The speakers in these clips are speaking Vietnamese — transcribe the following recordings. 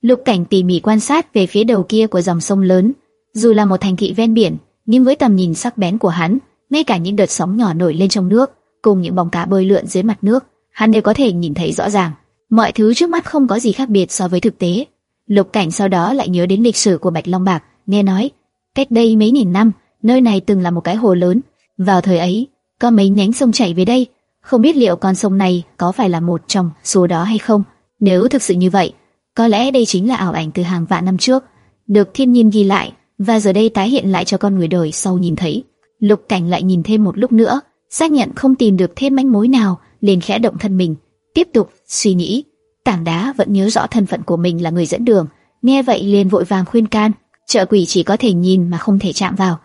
Lục Cảnh tỉ mỉ quan sát về phía đầu kia của dòng sông lớn, dù là một thành thị ven biển, nhưng với tầm nhìn sắc bén của hắn, ngay cả những đợt sóng nhỏ nổi lên trong nước, cùng những bóng cá bơi lượn dưới mặt nước, hắn đều có thể nhìn thấy rõ ràng. Mọi thứ trước mắt không có gì khác biệt so với thực tế. Lục Cảnh sau đó lại nhớ đến lịch sử của Bạch Long Bạc, nghe nói, cách đây mấy nghìn năm, nơi này từng là một cái hồ lớn. Vào thời ấy, có mấy nhánh sông chảy về đây, không biết liệu con sông này có phải là một trong số đó hay không. Nếu thực sự như vậy, có lẽ đây chính là ảo ảnh từ hàng vạn năm trước, được thiên nhiên ghi lại và giờ đây tái hiện lại cho con người đời sau nhìn thấy. Lục Cảnh lại nhìn thêm một lúc nữa, xác nhận không tìm được thêm manh mối nào, liền khẽ động thân mình, tiếp tục suy nghĩ. Tảng đá vẫn nhớ rõ thân phận của mình là người dẫn đường, nghe vậy liền vội vàng khuyên can. Trợ quỷ chỉ có thể nhìn mà không thể chạm vào,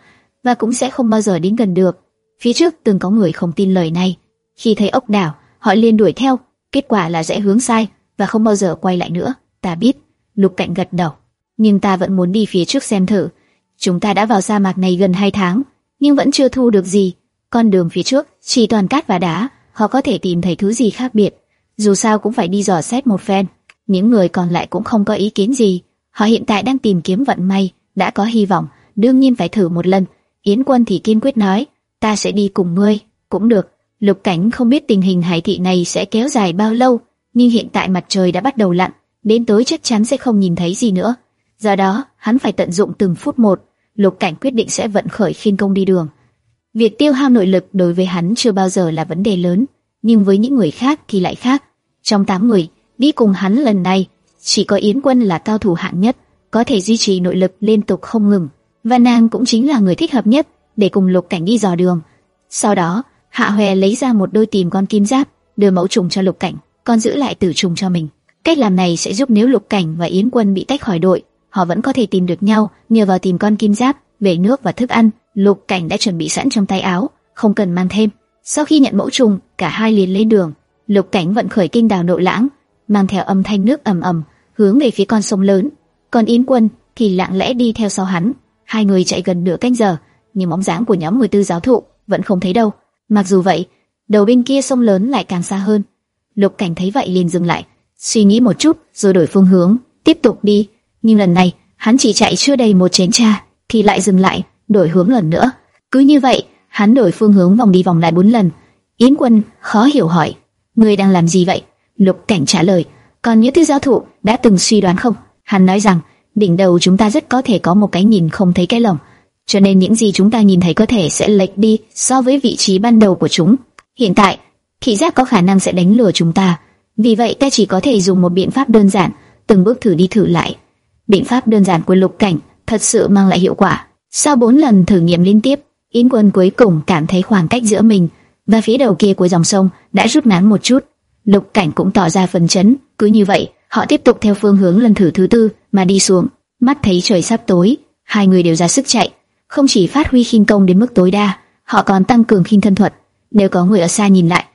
và cũng sẽ không bao giờ đến gần được. Phía trước từng có người không tin lời này, khi thấy ốc đảo, họ liền đuổi theo, kết quả là rẽ hướng sai và không bao giờ quay lại nữa. Ta biết, Lục Cạnh gật đầu, nhưng ta vẫn muốn đi phía trước xem thử. Chúng ta đã vào sa mạc này gần 2 tháng, nhưng vẫn chưa thu được gì. Con đường phía trước chỉ toàn cát và đá, họ có thể tìm thấy thứ gì khác biệt. Dù sao cũng phải đi dò xét một phen. Những người còn lại cũng không có ý kiến gì. Họ hiện tại đang tìm kiếm vận may, đã có hy vọng, đương nhiên phải thử một lần. Yến Quân thì kiên quyết nói, ta sẽ đi cùng ngươi, cũng được. Lục Cảnh không biết tình hình hải thị này sẽ kéo dài bao lâu, nhưng hiện tại mặt trời đã bắt đầu lặn, đến tối chắc chắn sẽ không nhìn thấy gì nữa. Do đó, hắn phải tận dụng từng phút một. Lục Cảnh quyết định sẽ vận khởi khiên công đi đường. Việc tiêu hao nội lực đối với hắn chưa bao giờ là vấn đề lớn, nhưng với những người khác thì lại khác. Trong tám người đi cùng hắn lần này, chỉ có Yến Quân là cao thủ hạng nhất, có thể duy trì nội lực liên tục không ngừng, và nàng cũng chính là người thích hợp nhất để cùng Lục Cảnh đi dò đường. Sau đó, Hạ Hoè lấy ra một đôi tìm con kim giáp, đưa mẫu trùng cho Lục Cảnh, còn giữ lại tử trùng cho mình. Cách làm này sẽ giúp nếu Lục Cảnh và Yến Quân bị tách khỏi đội, họ vẫn có thể tìm được nhau nhờ vào tìm con kim giáp, về nước và thức ăn. Lục Cảnh đã chuẩn bị sẵn trong tay áo, không cần mang thêm. Sau khi nhận mẫu trùng, cả hai liền lên đường. Lục Cảnh vận khởi kinh đào nội lãng, mang theo âm thanh nước ầm ầm, hướng về phía con sông lớn. Còn Yến Quân thì lặng lẽ đi theo sau hắn. Hai người chạy gần nửa canh giờ, nhưng bóng dáng của nhóm 14 giáo thụ vẫn không thấy đâu. Mặc dù vậy, đầu bên kia sông lớn lại càng xa hơn. Lục Cảnh thấy vậy liền dừng lại, suy nghĩ một chút rồi đổi phương hướng, tiếp tục đi. Nhưng lần này, hắn chỉ chạy chưa đầy một chén trà, thì lại dừng lại, đổi hướng lần nữa. Cứ như vậy, hắn đổi phương hướng vòng đi vòng lại bốn lần. Yến Quân khó hiểu hỏi, người đang làm gì vậy? Lục Cảnh trả lời, còn những thứ giáo thụ đã từng suy đoán không? Hắn nói rằng, đỉnh đầu chúng ta rất có thể có một cái nhìn không thấy cái lồng, cho nên những gì chúng ta nhìn thấy có thể sẽ lệch đi so với vị trí ban đầu của chúng. Hiện tại, thị giác có khả năng sẽ đánh lừa chúng ta, vì vậy ta chỉ có thể dùng một biện pháp đơn giản, từng bước thử đi thử lại. Biện pháp đơn giản của Lục Cảnh thật sự mang lại hiệu quả. Sau bốn lần thử nghiệm liên tiếp, Yến Quân cuối cùng cảm thấy khoảng cách giữa mình và phía đầu kia của dòng sông đã rút ngắn một chút. Lục Cảnh cũng tỏ ra phấn chấn, cứ như vậy, họ tiếp tục theo phương hướng lần thử thứ tư mà đi xuống. Mắt thấy trời sắp tối, hai người đều ra sức chạy, không chỉ phát huy khinh công đến mức tối đa, họ còn tăng cường khinh thân thuật. Nếu có người ở xa nhìn lại,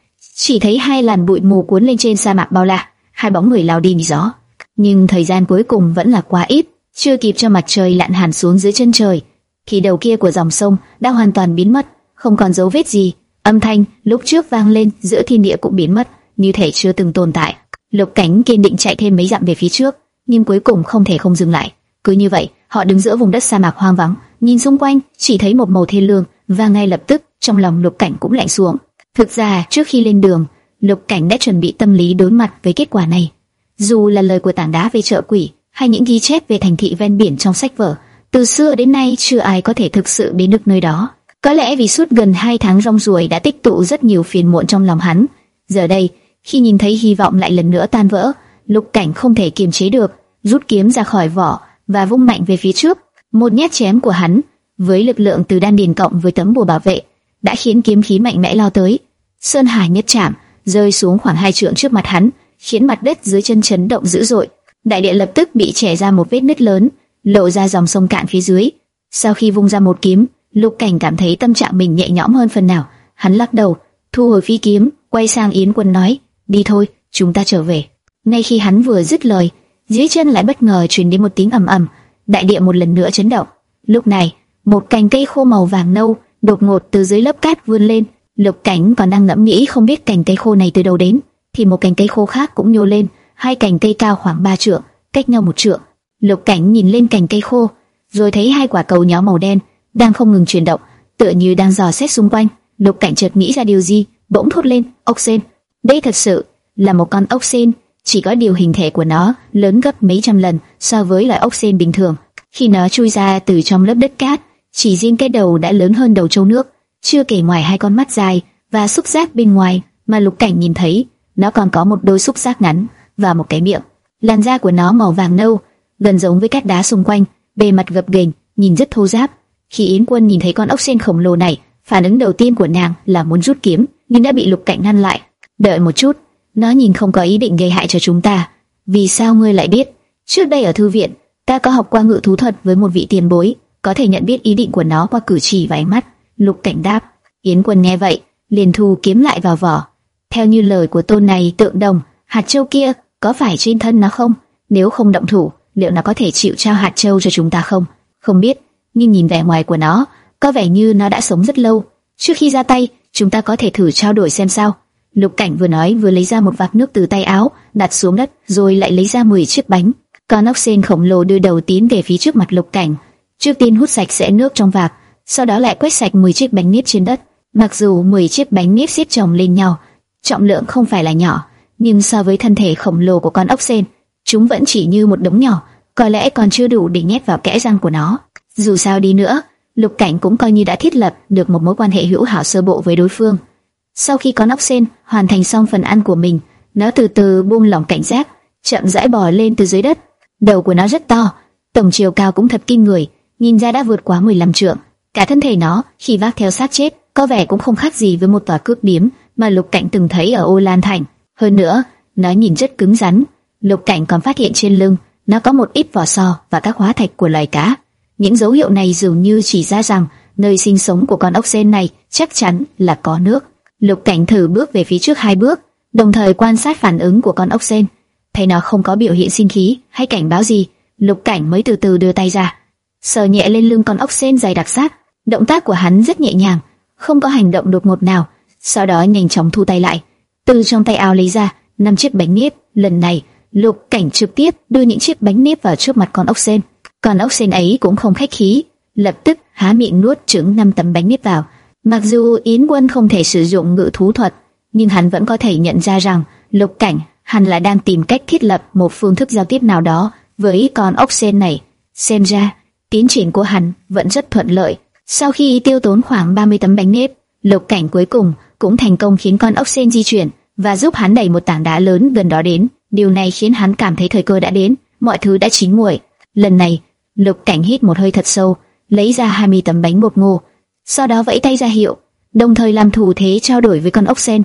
chỉ thấy hai làn bụi mù cuốn lên trên sa mạc bao la, hai bóng người lao đi vì gió. Nhưng thời gian cuối cùng vẫn là quá ít, chưa kịp cho mặt trời lặn hẳn xuống dưới chân trời, khi đầu kia của dòng sông đã hoàn toàn biến mất, không còn dấu vết gì. Âm thanh lúc trước vang lên giữa thiên địa cũng biến mất, như thể chưa từng tồn tại. Lục Cảnh kiên định chạy thêm mấy dặm về phía trước, nhưng cuối cùng không thể không dừng lại. Cứ như vậy, họ đứng giữa vùng đất sa mạc hoang vắng, nhìn xung quanh, chỉ thấy một màu thiên lương, và ngay lập tức, trong lòng Lục Cảnh cũng lạnh xuống. Thực ra, trước khi lên đường, Lục Cảnh đã chuẩn bị tâm lý đối mặt với kết quả này. Dù là lời của tảng đá về chợ quỷ, hay những ghi chép về thành thị ven biển trong sách vở, từ xưa đến nay chưa ai có thể thực sự đến được nơi đó. Có lẽ vì suốt gần hai tháng rong ruổi đã tích tụ rất nhiều phiền muộn trong lòng hắn. Giờ đây, khi nhìn thấy hy vọng lại lần nữa tan vỡ, Lục Cảnh không thể kiềm chế được, rút kiếm ra khỏi vỏ và vung mạnh về phía trước. Một nhát chém của hắn, với lực lượng từ đan điền cộng với tấm bùa bảo vệ, đã khiến kiếm khí mạnh mẽ lao tới. Sơn Hải nhất chạm, rơi xuống khoảng hai trượng trước mặt hắn, khiến mặt đất dưới chân chấn động dữ dội. Đại địa lập tức bị chẻ ra một vết nứt lớn, lộ ra dòng sông cạn phía dưới. Sau khi vung ra một kiếm, Lục Cảnh cảm thấy tâm trạng mình nhẹ nhõm hơn phần nào. Hắn lắc đầu, thu hồi phi kiếm, quay sang Yến Quân nói: "Đi thôi, chúng ta trở về." Ngay khi hắn vừa dứt lời, dưới chân lại bất ngờ truyền đến một tiếng ầm ầm, đại địa một lần nữa chấn động. Lúc này, một cành cây khô màu vàng nâu đột ngột từ dưới lớp cát vươn lên. Lục Cảnh còn đang ngẫm nghĩ không biết cành cây khô này từ đâu đến, thì một cành cây khô khác cũng nhô lên, hai cành cây cao khoảng ba trượng, cách nhau một trượng. Lục Cảnh nhìn lên cành cây khô, rồi thấy hai quả cầu nhỏ màu đen đang không ngừng chuyển động, tựa như đang dò xét xung quanh. Lục Cảnh chợt nghĩ ra điều gì, bỗng thốt lên, ốc sen. Đây thật sự là một con ốc sen, chỉ có điều hình thể của nó lớn gấp mấy trăm lần so với loại ốc sen bình thường. Khi nó chui ra từ trong lớp đất cát, chỉ riêng cái đầu đã lớn hơn đầu trâu nước, chưa kể ngoài hai con mắt dài và xúc giác bên ngoài mà Lục Cảnh nhìn thấy, nó còn có một đôi xúc giác ngắn và một cái miệng. Làn da của nó màu vàng nâu, gần giống với các đá xung quanh, bề mặt gập ghềnh, nhìn rất thô ráp. Khi Yến Quân nhìn thấy con ốc sen khổng lồ này, phản ứng đầu tiên của nàng là muốn rút kiếm, nhưng đã bị Lục Cảnh ngăn lại. Đợi một chút, nó nhìn không có ý định gây hại cho chúng ta. Vì sao ngươi lại biết? Trước đây ở thư viện, ta có học qua ngự thú thuật với một vị tiền bối, có thể nhận biết ý định của nó qua cử chỉ và ánh mắt. Lục Cảnh đáp. Yến Quân nghe vậy, liền thu kiếm lại vào vỏ. Theo như lời của tôn này tượng đồng, hạt châu kia có phải trên thân nó không? Nếu không động thủ, liệu nó có thể chịu trao hạt châu cho chúng ta không? Không biết, nhưng nhìn vẻ ngoài của nó, có vẻ như nó đã sống rất lâu. Trước khi ra tay, chúng ta có thể thử trao đổi xem sao. Lục Cảnh vừa nói vừa lấy ra một vạc nước từ tay áo, đặt xuống đất, rồi lại lấy ra 10 chiếc bánh. Con ốc sen khổng lồ đưa đầu tiến về phía trước mặt Lục Cảnh, trước tiên hút sạch sẽ nước trong vạc, sau đó lại quét sạch 10 chiếc bánh nếp trên đất. Mặc dù 10 chiếc bánh nếp xếp chồng lên nhau, trọng lượng không phải là nhỏ, nhưng so với thân thể khổng lồ của con ốc sên, chúng vẫn chỉ như một đống nhỏ, có lẽ còn chưa đủ để nhét vào kẽ răng của nó. Dù sao đi nữa, Lục Cảnh cũng coi như đã thiết lập được một mối quan hệ hữu hảo sơ bộ với đối phương. Sau khi con ốc sên hoàn thành xong phần ăn của mình, nó từ từ buông lỏng cảnh giác, chậm rãi bò lên từ dưới đất. Đầu của nó rất to, tổng chiều cao cũng thật kinh người, nhìn ra đã vượt quá 15 trượng. Cả thân thể nó khi vác theo xác chết, có vẻ cũng không khác gì với một tòa cướp điếm mà Lục Cảnh từng thấy ở Ô Lan Thành. Hơn nữa, nó nhìn rất cứng rắn. Lục Cảnh còn phát hiện trên lưng nó có một ít vỏ sò và các hóa thạch của loài cá. Những dấu hiệu này dường như chỉ ra rằng nơi sinh sống của con ốc sên này chắc chắn là có nước. Lục Cảnh thử bước về phía trước hai bước, đồng thời quan sát phản ứng của con ốc sên. Thấy nó không có biểu hiện sinh khí hay cảnh báo gì, Lục Cảnh mới từ từ đưa tay ra, sờ nhẹ lên lưng con ốc sen dày đặc sát. Động tác của hắn rất nhẹ nhàng, không có hành động đột ngột nào. Sau đó nhanh chóng thu tay lại, từ trong tay áo lấy ra năm chiếc bánh nếp. Lần này, Lục Cảnh trực tiếp đưa những chiếc bánh nếp vào trước mặt con ốc sen. Con ốc sen ấy cũng không khách khí, lập tức há miệng nuốt trứng năm tấm bánh nếp vào. Mặc dù Yến Quân không thể sử dụng ngự thú thuật, nhưng hắn vẫn có thể nhận ra rằng Lục Cảnh hẳn là đang tìm cách thiết lập một phương thức giao tiếp nào đó với con ốc sen này. Xem ra, tiến triển của hắn vẫn rất thuận lợi. Sau khi tiêu tốn khoảng 30 tấm bánh nếp, Lục Cảnh cuối cùng cũng thành công khiến con ốc sen di chuyển và giúp hắn đẩy một tảng đá lớn gần đó đến. Điều này khiến hắn cảm thấy thời cơ đã đến, mọi thứ đã chín muồi. Lần này, Lục Cảnh hít một hơi thật sâu, lấy ra 20 tấm bánh bột ngô, sau đó vẫy tay ra hiệu, đồng thời làm thủ thế trao đổi với con ốc sen.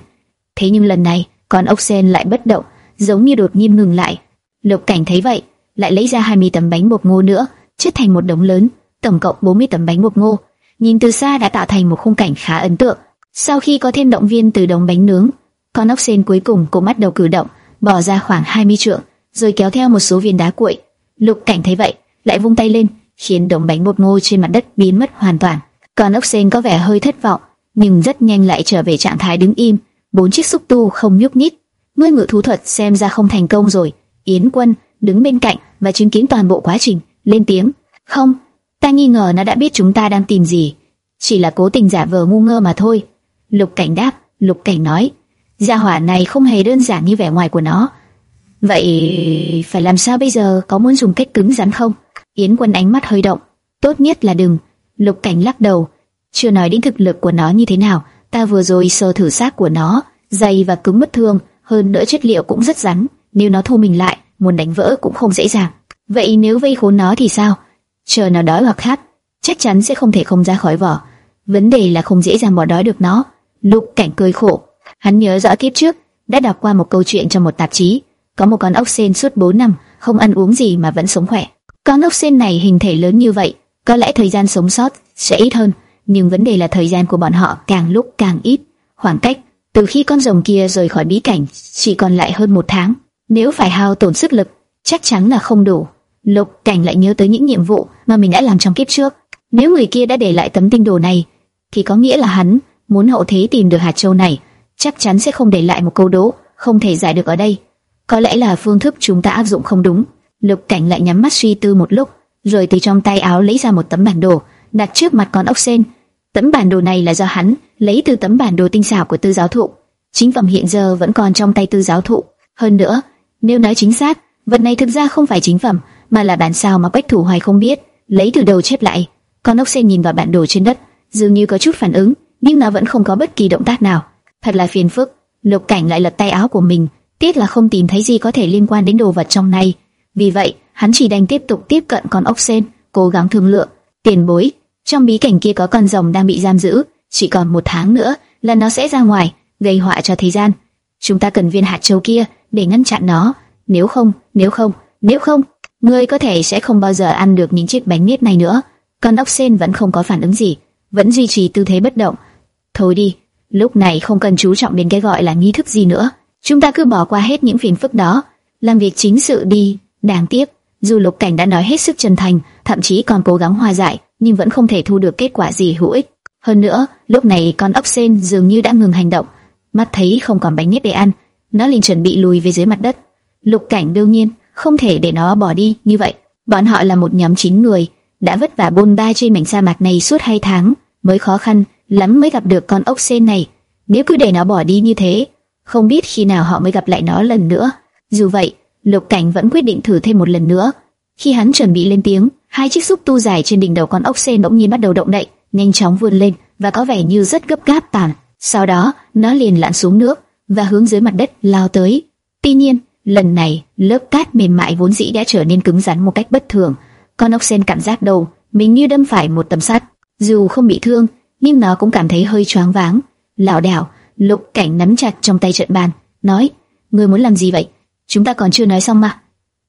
Thế nhưng lần này, con ốc sen lại bất động, giống như đột nhiên ngừng lại. Lục Cảnh thấy vậy, lại lấy ra 20 tấm bánh bột ngô nữa, chất thành một đống lớn, tổng cộng 40 tấm bánh bột ngô. Nhìn từ xa đã tạo thành một khung cảnh khá ấn tượng. Sau khi có thêm động viên từ đống bánh nướng, con ốc sen cuối cùng cũng bắt đầu cử động, bỏ ra khoảng 20 trượng, rồi kéo theo một số viên đá cuội. Lục Cảnh thấy vậy, lại vung tay lên, khiến đống bánh bột ngô trên mặt đất biến mất hoàn toàn. Con ốc sen có vẻ hơi thất vọng, nhưng rất nhanh lại trở về trạng thái đứng im. Bốn chiếc xúc tu không nhúc nhích. Ngươi ngự thú thuật xem ra không thành công rồi. Yến Quân đứng bên cạnh và chứng kiến toàn bộ quá trình, lên tiếng: "Không, ta nghi ngờ nó đã biết chúng ta đang tìm gì, chỉ là cố tình giả vờ ngu ngơ mà thôi." Lục Cảnh đáp, Lục Cảnh nói: "Gia hỏa này không hề đơn giản như vẻ ngoài của nó." Vậy phải làm sao bây giờ? Có muốn dùng cách cứng rắn không? Yến Quân ánh mắt hơi động. Tốt nhất là đừng. Lục Cảnh lắc đầu, chưa nói đến thực lực của nó như thế nào, ta vừa rồi sơ thử xác của nó, dày và cứng bất thường, hơn nữa chất liệu cũng rất rắn, nếu nó thu mình lại, muốn đánh vỡ cũng không dễ dàng. Vậy nếu vây khốn nó thì sao? Chờ nó đói hoặc khát, chắc chắn sẽ không thể không ra khỏi vỏ. Vấn đề là không dễ dàng bỏ đói được nó. Lục Cảnh cười khổ, hắn nhớ rõ kiếp trước đã đọc qua một câu chuyện trong một tạp chí, có một con ốc sên suốt 4 năm không ăn uống gì mà vẫn sống khỏe. Con ốc sên này hình thể lớn như vậy, có lẽ thời gian sống sót sẽ ít hơn, nhưng vấn đề là thời gian của bọn họ càng lúc càng ít. Khoảng cách từ khi con rồng kia rời khỏi bí cảnh chỉ còn lại hơn một tháng. Nếu phải hao tổn sức lực, chắc chắn là không đủ. Lục Cảnh lại nhớ tới những nhiệm vụ mà mình đã làm trong kiếp trước. Nếu người kia đã để lại tấm tinh đồ này, thì có nghĩa là hắn muốn hậu thế tìm được hạt châu này, chắc chắn sẽ không để lại một câu đố không thể giải được ở đây. Có lẽ là phương thức chúng ta áp dụng không đúng. Lục Cảnh lại nhắm mắt suy tư một lúc, rồi từ trong tay áo lấy ra một tấm bản đồ, đặt trước mặt con ốc sen. Tấm bản đồ này là do hắn lấy từ tấm bản đồ tinh xảo của Tư giáo thụ. Chính phẩm hiện giờ vẫn còn trong tay Tư giáo thụ. Hơn nữa, nếu nói chính xác, vật này thực ra không phải chính phẩm, mà là bản sao mà Bách Thủ Hoài không biết, lấy từ đầu chép lại. Con ốc sen nhìn vào bản đồ trên đất, dường như có chút phản ứng, nhưng nó vẫn không có bất kỳ động tác nào. Thật là phiền phức. Lục Cảnh lại lật tay áo của mình, tiếc là không tìm thấy gì có thể liên quan đến đồ vật trong này. Vì vậy, hắn chỉ đành tiếp tục tiếp cận con ốc sen, cố gắng thương lượng. Tiền bối, trong bí cảnh kia có con rồng đang bị giam giữ, chỉ còn một tháng nữa là nó sẽ ra ngoài, gây họa cho thế gian. Chúng ta cần viên hạt châu kia để ngăn chặn nó. Nếu không, nếu không, nếu không, ngươi có thể sẽ không bao giờ ăn được những chiếc bánh nếp này nữa. Con ốc sen vẫn không có phản ứng gì, vẫn duy trì tư thế bất động. Thôi đi, lúc này không cần chú trọng đến cái gọi là nghi thức gì nữa. Chúng ta cứ bỏ qua hết những phiền phức đó, làm việc chính sự đi. Đáng tiếc, dù Lục Cảnh đã nói hết sức chân thành, thậm chí còn cố gắng hòa giải, nhưng vẫn không thể thu được kết quả gì hữu ích. Hơn nữa, lúc này con ốc sen dường như đã ngừng hành động, mắt thấy không còn bánh nếp để ăn, nó liền chuẩn bị lùi về dưới mặt đất. Lục Cảnh đương nhiên không thể để nó bỏ đi như vậy. Bọn họ là một nhóm chín người, đã vất vả bôn ba trên mảnh sa mạc này suốt hai tháng, mới khó khăn lắm mới gặp được con ốc sen này. Nếu cứ để nó bỏ đi như thế, không biết khi nào họ mới gặp lại nó lần nữa. Dù vậy, Lục Cảnh vẫn quyết định thử thêm một lần nữa. Khi hắn chuẩn bị lên tiếng, hai chiếc xúc tu dài trên đỉnh đầu con ốc sen bỗng nhiên bắt đầu động đậy, nhanh chóng vươn lên và có vẻ như rất gấp gáp tàn. Sau đó, nó liền lặn xuống nước và hướng dưới mặt đất lao tới. Tuy nhiên, lần này, lớp cát mềm mại vốn dĩ đã trở nên cứng rắn một cách bất thường. Con ốc sen cảm giác đầu mình như đâm phải một tấm sắt. Dù không bị thương, nhưng nó cũng cảm thấy hơi choáng váng. Lảo đảo, Lục Cảnh nắm chặt trong tay trận bàn, nói: "Ngươi muốn làm gì vậy? Chúng ta còn chưa nói xong mà."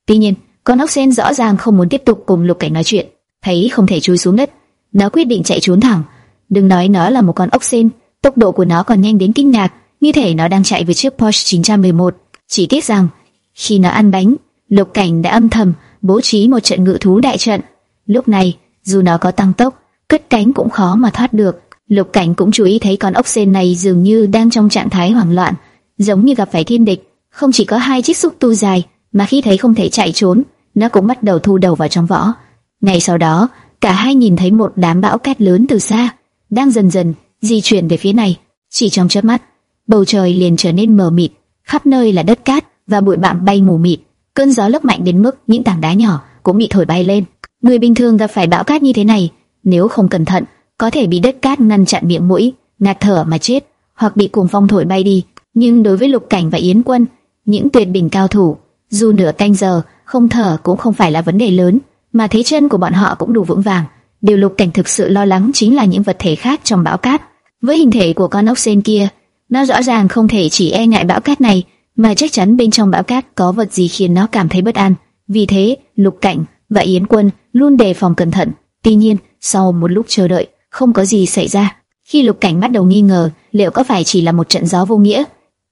Tuy nhiên, con ốc sen rõ ràng không muốn tiếp tục cùng Lục Cảnh nói chuyện, thấy không thể chui xuống đất, nó quyết định chạy trốn thẳng. Đừng nói nó là một con ốc sen, tốc độ của nó còn nhanh đến kinh ngạc, như thể nó đang chạy với chiếc Porsche 911. Chỉ tiếc rằng, khi nó ăn bánh, Lục Cảnh đã âm thầm bố trí một trận ngự thú đại trận. Lúc này, dù nó có tăng tốc, cất cánh cũng khó mà thoát được. Lục Cảnh cũng chú ý thấy con ốc sên này dường như đang trong trạng thái hoảng loạn, giống như gặp phải thiên địch. Không chỉ có hai chiếc xúc tu dài, mà khi thấy không thể chạy trốn, nó cũng bắt đầu thu đầu vào trong vỏ. Ngay sau đó, cả hai nhìn thấy một đám bão cát lớn từ xa, đang dần dần di chuyển về phía này. Chỉ trong chớp mắt, bầu trời liền trở nên mờ mịt, khắp nơi là đất cát và bụi bặm bay mù mịt. Cơn gió lốc mạnh đến mức những tảng đá nhỏ cũng bị thổi bay lên. Người bình thường gặp phải bão cát như thế này, nếu không cẩn thận, có thể bị đất cát ngăn chặn miệng mũi, ngạt thở mà chết, hoặc bị cuồng phong thổi bay đi. Nhưng đối với Lục Cảnh và Yến Quân, những tuyệt đỉnh cao thủ, dù nửa canh giờ không thở cũng không phải là vấn đề lớn, mà thế chân của bọn họ cũng đủ vững vàng. Điều Lục Cảnh thực sự lo lắng chính là những vật thể khác trong bão cát. Với hình thể của con ốc sen kia, nó rõ ràng không thể chỉ e ngại bão cát này, mà chắc chắn bên trong bão cát có vật gì khiến nó cảm thấy bất an. Vì thế, Lục Cảnh và Yến Quân luôn đề phòng cẩn thận. Tuy nhiên, sau một lúc chờ đợi, không có gì xảy ra. Khi Lục Cảnh bắt đầu nghi ngờ liệu có phải chỉ là một trận gió vô nghĩa,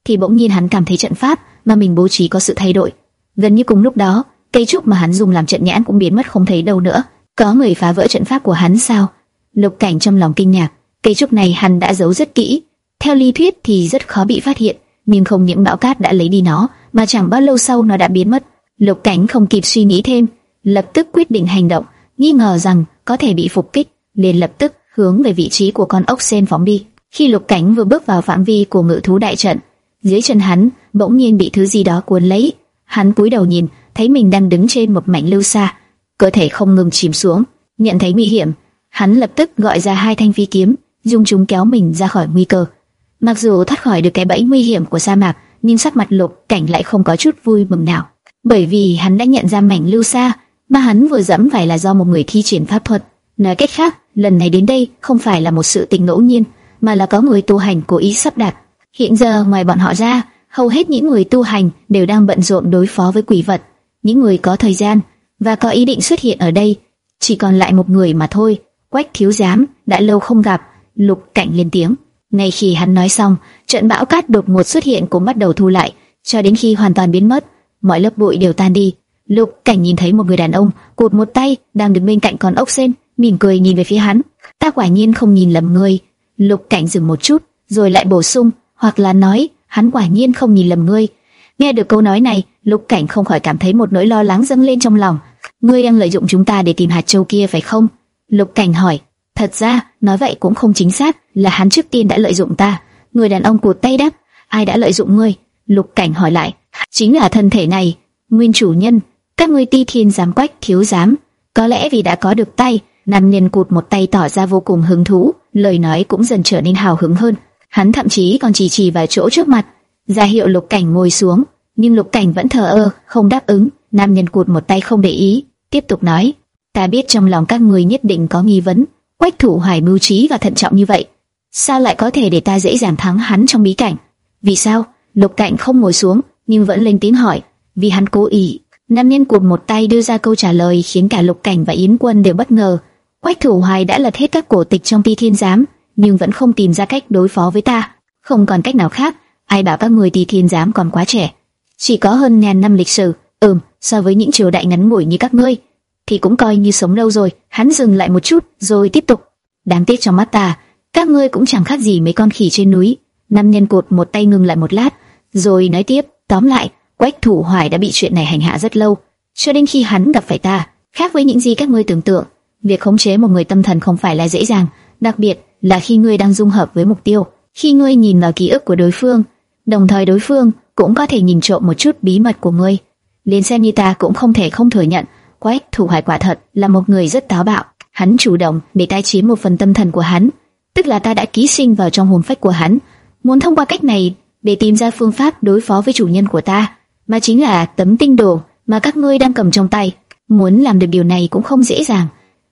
thì bỗng nhiên hắn cảm thấy trận pháp mà mình bố trí có sự thay đổi. Gần như cùng lúc đó, cây trúc mà hắn dùng làm trận nhãn cũng biến mất không thấy đâu nữa. Có người phá vỡ trận pháp của hắn sao? Lục Cảnh trong lòng kinh ngạc, cây trúc này hắn đã giấu rất kỹ. Theo lý thuyết thì rất khó bị phát hiện, nhưng không những bão cát đã lấy đi nó, mà chẳng bao lâu sau nó đã biến mất. Lục Cảnh không kịp suy nghĩ thêm, lập tức quyết định hành động, nghi ngờ rằng có thể bị phục kích, liền lập tức hướng về vị trí của con ốc sen phóng đi. Khi Lục Cảnh vừa bước vào phạm vi của ngự thú đại trận, dưới chân hắn bỗng nhiên bị thứ gì đó cuốn lấy. Hắn cúi đầu nhìn, thấy mình đang đứng trên một mảnh lưu xa, cơ thể không ngừng chìm xuống. Nhận thấy nguy hiểm, hắn lập tức gọi ra hai thanh phi kiếm, dùng chúng kéo mình ra khỏi nguy cơ. Mặc dù thoát khỏi được cái bẫy nguy hiểm của sa mạc, nhưng sắc mặt Lục Cảnh lại không có chút vui mừng nào, bởi vì hắn đã nhận ra mảnh lưu xa mà hắn vừa dẫm phải là do một người thi triển pháp thuật. Nói cách khác, lần này đến đây không phải là một sự tình ngẫu nhiên, mà là có người tu hành cố ý sắp đặt. Hiện giờ ngoài bọn họ ra, hầu hết những người tu hành đều đang bận rộn đối phó với quỷ vật. Những người có thời gian và có ý định xuất hiện ở đây, chỉ còn lại một người mà thôi. Quách thiếu giám đã lâu không gặp, lục cảnh lên tiếng. Ngay khi hắn nói xong, trận bão cát đột ngột xuất hiện cũng bắt đầu thu lại, cho đến khi hoàn toàn biến mất, mọi lớp bụi đều tan đi. Lục cảnh nhìn thấy một người đàn ông cụt một tay đang đứng bên cạnh con ốc sen, mỉm cười nhìn về phía hắn. Ta quả nhiên không nhìn lầm ngươi. Lục cảnh dừng một chút, rồi lại bổ sung, hoặc là nói hắn quả nhiên không nhìn lầm ngươi. Nghe được câu nói này, Lục Cảnh không khỏi cảm thấy một nỗi lo lắng dâng lên trong lòng. Ngươi đang lợi dụng chúng ta để tìm hạt châu kia phải không? Lục Cảnh hỏi. Thật ra, nói vậy cũng không chính xác, là hắn trước tiên đã lợi dụng ta. Người đàn ông cụt tay đáp, ai đã lợi dụng ngươi? Lục Cảnh hỏi lại, chính là thân thể này, nguyên chủ nhân, các ngươi ti thiên giám quách thiếu giám. Có lẽ vì đã có được tay, nam nhân cụt một tay tỏ ra vô cùng hứng thú, lời nói cũng dần trở nên hào hứng hơn. Hắn thậm chí còn chỉ chỉ vào chỗ trước mặt, ra hiệu Lục Cảnh ngồi xuống, nhưng Lục Cảnh vẫn thờ ơ, không đáp ứng. Nam nhân cụt một tay không để ý, tiếp tục nói: "Ta biết trong lòng các ngươi nhất định có nghi vấn, Quách Thủ Hoài mưu trí và thận trọng như vậy, sao lại có thể để ta dễ dàng thắng hắn trong bí cảnh? Vì sao?" Lục Cảnh không ngồi xuống, nhưng vẫn lên tiếng hỏi: "Vì hắn cố ý." Nam nhân cuộc một tay đưa ra câu trả lời khiến cả Lục Cảnh và Yến Quân đều bất ngờ. Quách Thủ Hoài đã lật hết các cổ tịch trong Ti Thiên Giám, nhưng vẫn không tìm ra cách đối phó với ta. Không còn cách nào khác, ai bảo các người Ti Thiên Giám còn quá trẻ, chỉ có hơn ngàn năm lịch sử. Ừm, so với những triều đại ngắn ngủi như các ngươi, thì cũng coi như sống lâu rồi. Hắn dừng lại một chút, rồi tiếp tục. Đáng tiếc trong mắt ta, các ngươi cũng chẳng khác gì mấy con khỉ trên núi. Nam nhân cột một tay ngừng lại một lát, rồi nói tiếp. Tóm lại, Quách Thủ Hoài đã bị chuyện này hành hạ rất lâu, cho đến khi hắn gặp phải ta. Khác với những gì các ngươi tưởng tượng, việc khống chế một người tâm thần không phải là dễ dàng, đặc biệt là khi ngươi đang dung hợp với mục tiêu. Khi ngươi nhìn vào ký ức của đối phương, đồng thời đối phương cũng có thể nhìn trộm một chút bí mật của ngươi. Liên xem như ta cũng không thể không thừa nhận, Quách Thủ Hoài quả thật là một người rất táo bạo. Hắn chủ động để ta chiếm một phần tâm thần của hắn, tức là ta đã ký sinh vào trong hồn phách của hắn, muốn thông qua cách này để tìm ra phương pháp đối phó với chủ nhân của ta, mà chính là tấm tinh đồ mà các ngươi đang cầm trong tay. Muốn làm được điều này cũng không dễ dàng.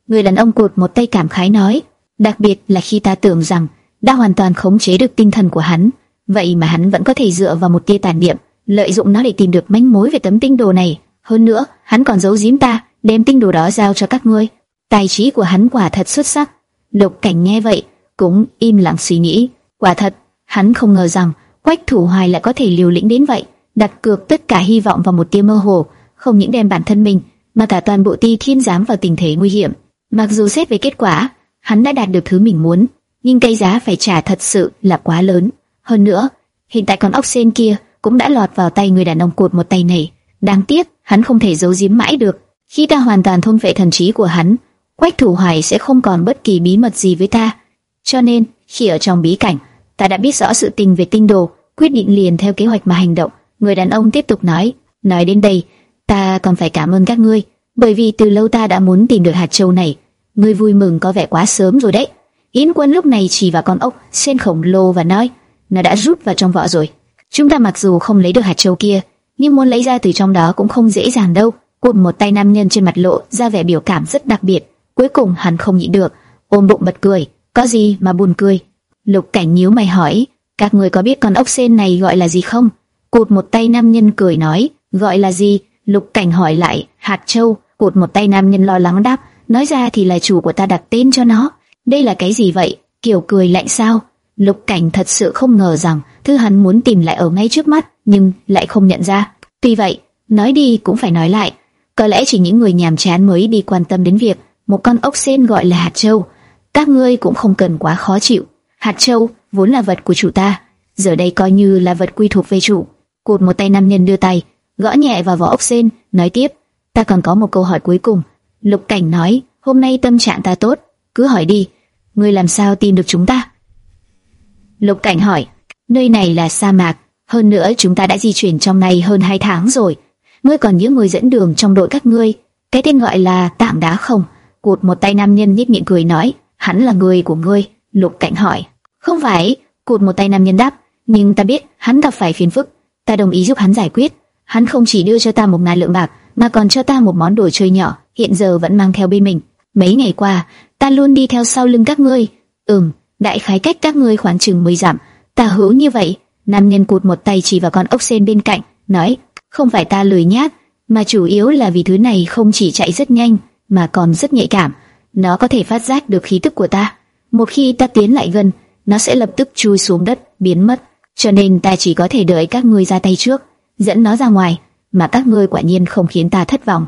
Người đàn ông cột một tay cảm khái nói, đặc biệt là khi ta tưởng rằng đã hoàn toàn khống chế được tinh thần của hắn, vậy mà hắn vẫn có thể dựa vào một tia tàn niệm, lợi dụng nó để tìm được manh mối về tấm tinh đồ này. Hơn nữa, hắn còn giấu giếm ta, đem tinh đồ đó giao cho các ngươi. Tài trí của hắn quả thật xuất sắc. Lục Cảnh nghe vậy, cũng im lặng suy nghĩ. Quả thật, hắn không ngờ rằng Quách Thủ Hoài lại có thể liều lĩnh đến vậy, đặt cược tất cả hy vọng vào một tia mơ hồ, không những đem bản thân mình, mà cả toàn bộ Ti Thiên giám vào tình thế nguy hiểm. Mặc dù xét về kết quả, hắn đã đạt được thứ mình muốn, nhưng cái giá phải trả thật sự là quá lớn. Hơn nữa, hiện tại con ốc sen kia cũng đã lọt vào tay người đàn ông cột một tay này. Đáng tiếc, hắn không thể giấu giếm mãi được. Khi ta hoàn toàn thôn vệ thần trí của hắn, Quách Thủ Hoài sẽ không còn bất kỳ bí mật gì với ta. Cho nên, khi ở trong bí cảnh, ta đã biết rõ sự tình về tinh đồ, quyết định liền theo kế hoạch mà hành động. Người đàn ông tiếp tục nói, nói đến đây, ta còn phải cảm ơn các ngươi, bởi vì từ lâu ta đã muốn tìm được hạt châu này. Ngươi vui mừng có vẻ quá sớm rồi đấy. Yến Quân lúc này chỉ vào con ốc sen khổng lồ và nói, nó đã rút vào trong vỏ rồi. Chúng ta mặc dù không lấy được hạt châu kia, nhưng muốn lấy ra từ trong đó cũng không dễ dàng đâu. Cụt một tay nam nhân trên mặt lộ ra vẻ biểu cảm rất đặc biệt. Cuối cùng hắn không nhịn được, ôm bụng bật cười. Có gì mà buồn cười? Lục Cảnh nhíu mày hỏi, các người có biết con ốc sen này gọi là gì không? Cụt một tay nam nhân cười nói, gọi là gì? Lục Cảnh hỏi lại, hạt châu. Cụt một tay nam nhân lo lắng đáp, nói ra thì là chủ của ta đặt tên cho nó. Đây là cái gì vậy? Kiểu cười lạnh sao? Lục Cảnh thật sự không ngờ rằng thứ hắn muốn tìm lại ở ngay trước mắt, nhưng lại không nhận ra. Tuy vậy, nói đi cũng phải nói lại, có lẽ chỉ những người nhàm chán mới đi quan tâm đến việc một con ốc sen gọi là hạt châu. Các ngươi cũng không cần quá khó chịu. Hạt châu vốn là vật của chủ ta, giờ đây coi như là vật quy thuộc về chủ. Cột một tay nam nhân đưa tay, gõ nhẹ vào vỏ ốc sen, nói tiếp, ta còn có một câu hỏi cuối cùng. Lục Cảnh nói, hôm nay tâm trạng ta tốt, cứ hỏi đi, ngươi làm sao tìm được chúng ta? Lục Cảnh hỏi, nơi này là sa mạc, hơn nữa chúng ta đã di chuyển trong này hơn 2 tháng rồi. Ngươi còn những người dẫn đường trong đội các ngươi, cái tên gọi là tảng đá không? Cụt một tay nam nhân nhếch miệng cười nói, hắn là người của ngươi. Lục Cảnh hỏi, không phải. Cụt một tay nam nhân đáp, nhưng ta biết hắn gặp phải phiền phức, ta đồng ý giúp hắn giải quyết. Hắn không chỉ đưa cho ta một ngàn lượng bạc, mà còn cho ta một món đồ chơi nhỏ, hiện giờ vẫn mang theo bên mình. Mấy ngày qua, ta luôn đi theo sau lưng các ngươi. Ừm, đại khái cách các ngươi khoảng chừng 10 dặm, Ta hữu như vậy. Nam nhân cụt một tay chỉ vào con ốc sen bên cạnh, nói, không phải ta lười nhát, mà chủ yếu là vì thứ này không chỉ chạy rất nhanh, mà còn rất nhạy cảm. Nó có thể phát giác được khí tức của ta. Một khi ta tiến lại gần, nó sẽ lập tức chui xuống đất, biến mất. Cho nên ta chỉ có thể đợi các ngươi ra tay trước, dẫn nó ra ngoài, mà các ngươi quả nhiên không khiến ta thất vọng.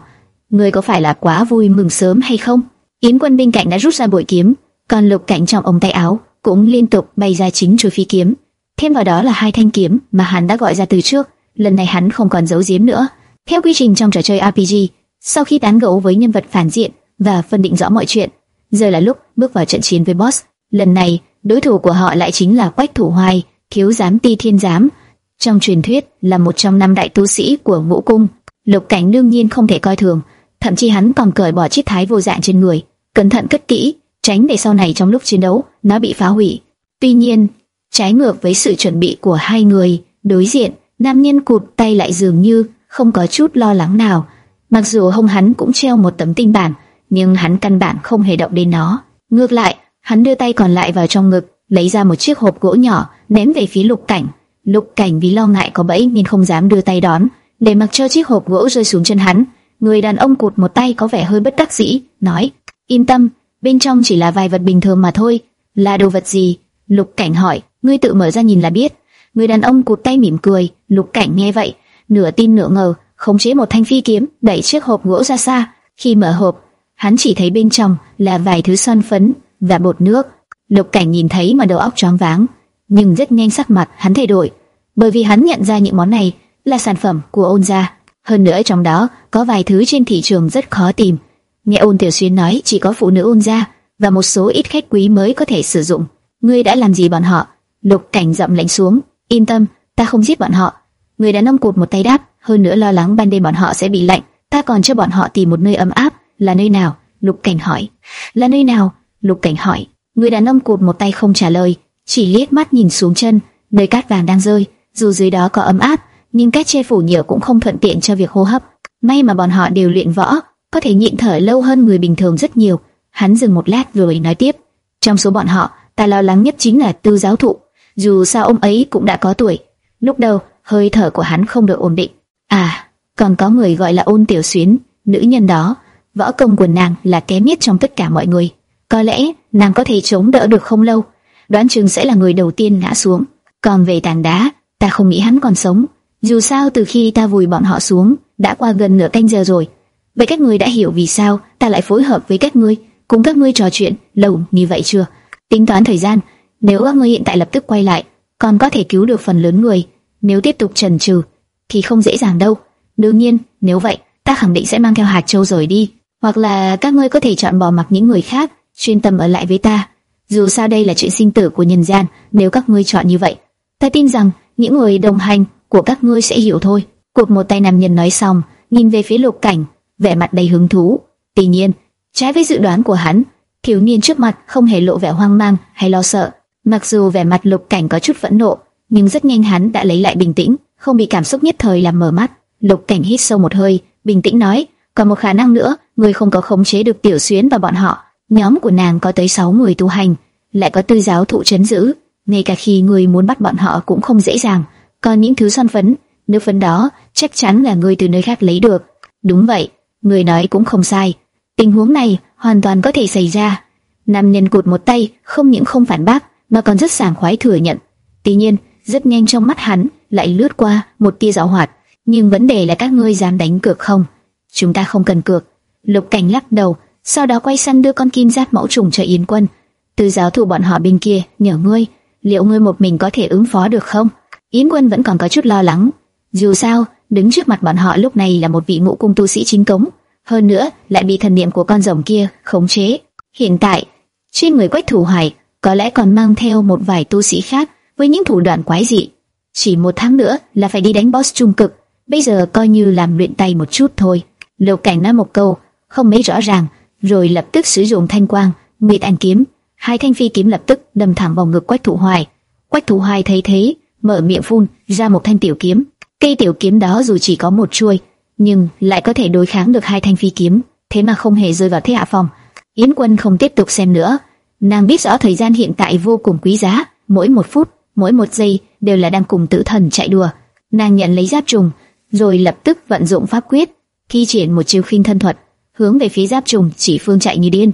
Ngươi có phải là quá vui mừng sớm hay không? Yến Quân bên cạnh đã rút ra bội kiếm, còn Lục Cảnh trong ống tay áo cũng liên tục bay ra chính chuôi phi kiếm. Thêm vào đó là hai thanh kiếm mà hắn đã gọi ra từ trước, lần này hắn không còn giấu giếm nữa. Theo quy trình trong trò chơi RPG, sau khi tán gẫu với nhân vật phản diện và phân định rõ mọi chuyện, giờ là lúc bước vào trận chiến với boss. Lần này, đối thủ của họ lại chính là Quách Thủ Hoài, thiếu giám ti thiên giám. Trong truyền thuyết là một trong năm đại tu sĩ của ngũ cung, Lục Cảnh đương nhiên không thể coi thường, thậm chí hắn còn cởi bỏ chiếc thái vô dạng trên người, cẩn thận cất kỹ, tránh để sau này trong lúc chiến đấu nó bị phá hủy. Tuy nhiên, trái ngược với sự chuẩn bị của hai người, đối diện, nam nhân cụt tay lại dường như không có chút lo lắng nào. Mặc dù hông hắn cũng treo một tấm tinh bản, nhưng hắn căn bản không hề động đến nó. Ngược lại, hắn đưa tay còn lại vào trong ngực, lấy ra một chiếc hộp gỗ nhỏ, ném về phía Lục Cảnh. Lục Cảnh vì lo ngại có bẫy nên không dám đưa tay đón, để mặc cho chiếc hộp gỗ rơi xuống chân hắn. Người đàn ông cụt một tay có vẻ hơi bất đắc dĩ, nói: "Yên tâm, bên trong chỉ là vài vật bình thường mà thôi." "Là đồ vật gì?" Lục Cảnh hỏi. "Ngươi tự mở ra nhìn là biết." Người đàn ông cụt tay mỉm cười, Lục Cảnh nghe vậy, nửa tin nửa ngờ, khống chế một thanh phi kiếm, đẩy chiếc hộp gỗ ra xa. Khi mở hộp, hắn chỉ thấy bên trong là vài thứ son phấn và bột nước. Lục Cảnh nhìn thấy mà đầu óc choáng váng, nhưng rất nhanh sắc mặt hắn thay đổi, bởi vì hắn nhận ra những món này là sản phẩm của ôn gia. Hơn nữa trong đó có vài thứ trên thị trường rất khó tìm. Nghe ôn tiểu xuyên nói chỉ có phụ nữ ôn gia và một số ít khách quý mới có thể sử dụng. Ngươi đã làm gì bọn họ? Lục cảnh dậm lạnh xuống. Yên tâm, ta không giết bọn họ. Người đàn ông cụt một tay đáp. Hơn nữa lo lắng ban đêm bọn họ sẽ bị lạnh. Ta còn cho bọn họ tìm một nơi ấm áp. Là nơi nào? Lục cảnh hỏi. Là nơi nào? Lục cảnh hỏi. Người đàn ông cụt một tay không trả lời, chỉ liếc mắt nhìn xuống chân, nơi cát vàng đang rơi. Dù dưới đó có ấm áp, nhưng cách che phủ nhựa cũng không thuận tiện cho việc hô hấp. May mà bọn họ đều luyện võ, có thể nhịn thở lâu hơn người bình thường rất nhiều. Hắn dừng một lát rồi nói tiếp, trong số bọn họ, ta lo lắng nhất chính là Tư giáo thụ. Dù sao ông ấy cũng đã có tuổi, lúc đầu hơi thở của hắn không được ổn định. À, còn có người gọi là Ôn Tiểu Xuyến, nữ nhân đó, võ công của nàng là kém nhất trong tất cả mọi người. Có lẽ nàng có thể chống đỡ được không lâu, đoán chừng sẽ là người đầu tiên ngã xuống. Còn về tảng đá, ta không nghĩ hắn còn sống. Dù sao từ khi ta vùi bọn họ xuống, đã qua gần nửa canh giờ rồi. Vậy các ngươi đã hiểu vì sao ta lại phối hợp với các ngươi, cùng các ngươi trò chuyện lâu như vậy chưa? Tính toán thời gian, nếu các ngươi hiện tại lập tức quay lại, còn có thể cứu được phần lớn người. Nếu tiếp tục chần chừ, thì không dễ dàng đâu. Đương nhiên, nếu vậy, ta khẳng định sẽ mang theo hạt châu rời đi, hoặc là các ngươi có thể chọn bỏ mặc những người khác, chuyên tâm ở lại với ta. Dù sao đây là chuyện sinh tử của nhân gian, nếu các ngươi chọn như vậy, ta tin rằng những người đồng hành của các ngươi sẽ hiểu thôi. cuộc một tay nam nhân nói xong, nhìn về phía lục cảnh, vẻ mặt đầy hứng thú. Tuy nhiên, trái với dự đoán của hắn, thiếu niên trước mặt không hề lộ vẻ hoang mang hay lo sợ. Mặc dù vẻ mặt lục cảnh có chút phẫn nộ, nhưng rất nhanh hắn đã lấy lại bình tĩnh, không bị cảm xúc nhất thời làm mở mắt. Lục cảnh hít sâu một hơi, bình tĩnh nói, còn một khả năng nữa, người không có khống chế được tiểu xuyến và bọn họ. Nhóm của nàng có tới 6 người tu hành, lại có tư giáo thụ chấn giữ, ngay cả khi người muốn bắt bọn họ cũng không dễ dàng. Còn những thứ son phấn, nước phấn đó chắc chắn là người từ nơi khác lấy được. Đúng vậy, người nói cũng không sai. Tình huống này hoàn toàn có thể xảy ra. Nam nhân cụt một tay, không những không phản bác, mà còn rất sảng khoái thừa nhận. Tuy nhiên, rất nhanh trong mắt hắn lại lướt qua một tia giảo hoạt. Nhưng vấn đề là các ngươi dám đánh cược không? Chúng ta không cần cược. Lục Cảnh lắc đầu, sau đó quay sang đưa con kim giáp mẫu trùng cho Yến Quân. Từ giáo thủ bọn họ bên kia, nhờ ngươi, liệu ngươi một mình có thể ứng phó được không? Yến Quân vẫn còn có chút lo lắng. Dù sao, đứng trước mặt bọn họ lúc này là một vị ngũ cung tu sĩ chính cống, hơn nữa lại bị thần niệm của con rồng kia khống chế. Hiện tại, trên người Quách Thủ Hoài có lẽ còn mang theo một vài tu sĩ khác với những thủ đoạn quái dị. Chỉ một tháng nữa là phải đi đánh boss trung cực, bây giờ coi như làm luyện tay một chút thôi. Lục Cảnh nói một câu, không mấy rõ ràng, rồi lập tức sử dụng thanh quang, nguyệt ảnh kiếm, hai thanh phi kiếm lập tức đâm thẳng vào ngực Quách Thủ Hoài. Quách Thủ Hoài thấy thế, mở miệng phun ra một thanh tiểu kiếm. Cây tiểu kiếm đó dù chỉ có một chuôi, nhưng lại có thể đối kháng được hai thanh phi kiếm, thế mà không hề rơi vào thế hạ phòng. Yến Quân không tiếp tục xem nữa, nàng biết rõ thời gian hiện tại vô cùng quý giá, mỗi một phút, mỗi một giây đều là đang cùng tử thần chạy đùa. Nàng nhận lấy giáp trùng, rồi lập tức vận dụng pháp quyết, thi triển một chiêu khinh thân thuật, hướng về phía giáp trùng chỉ phương chạy như điên.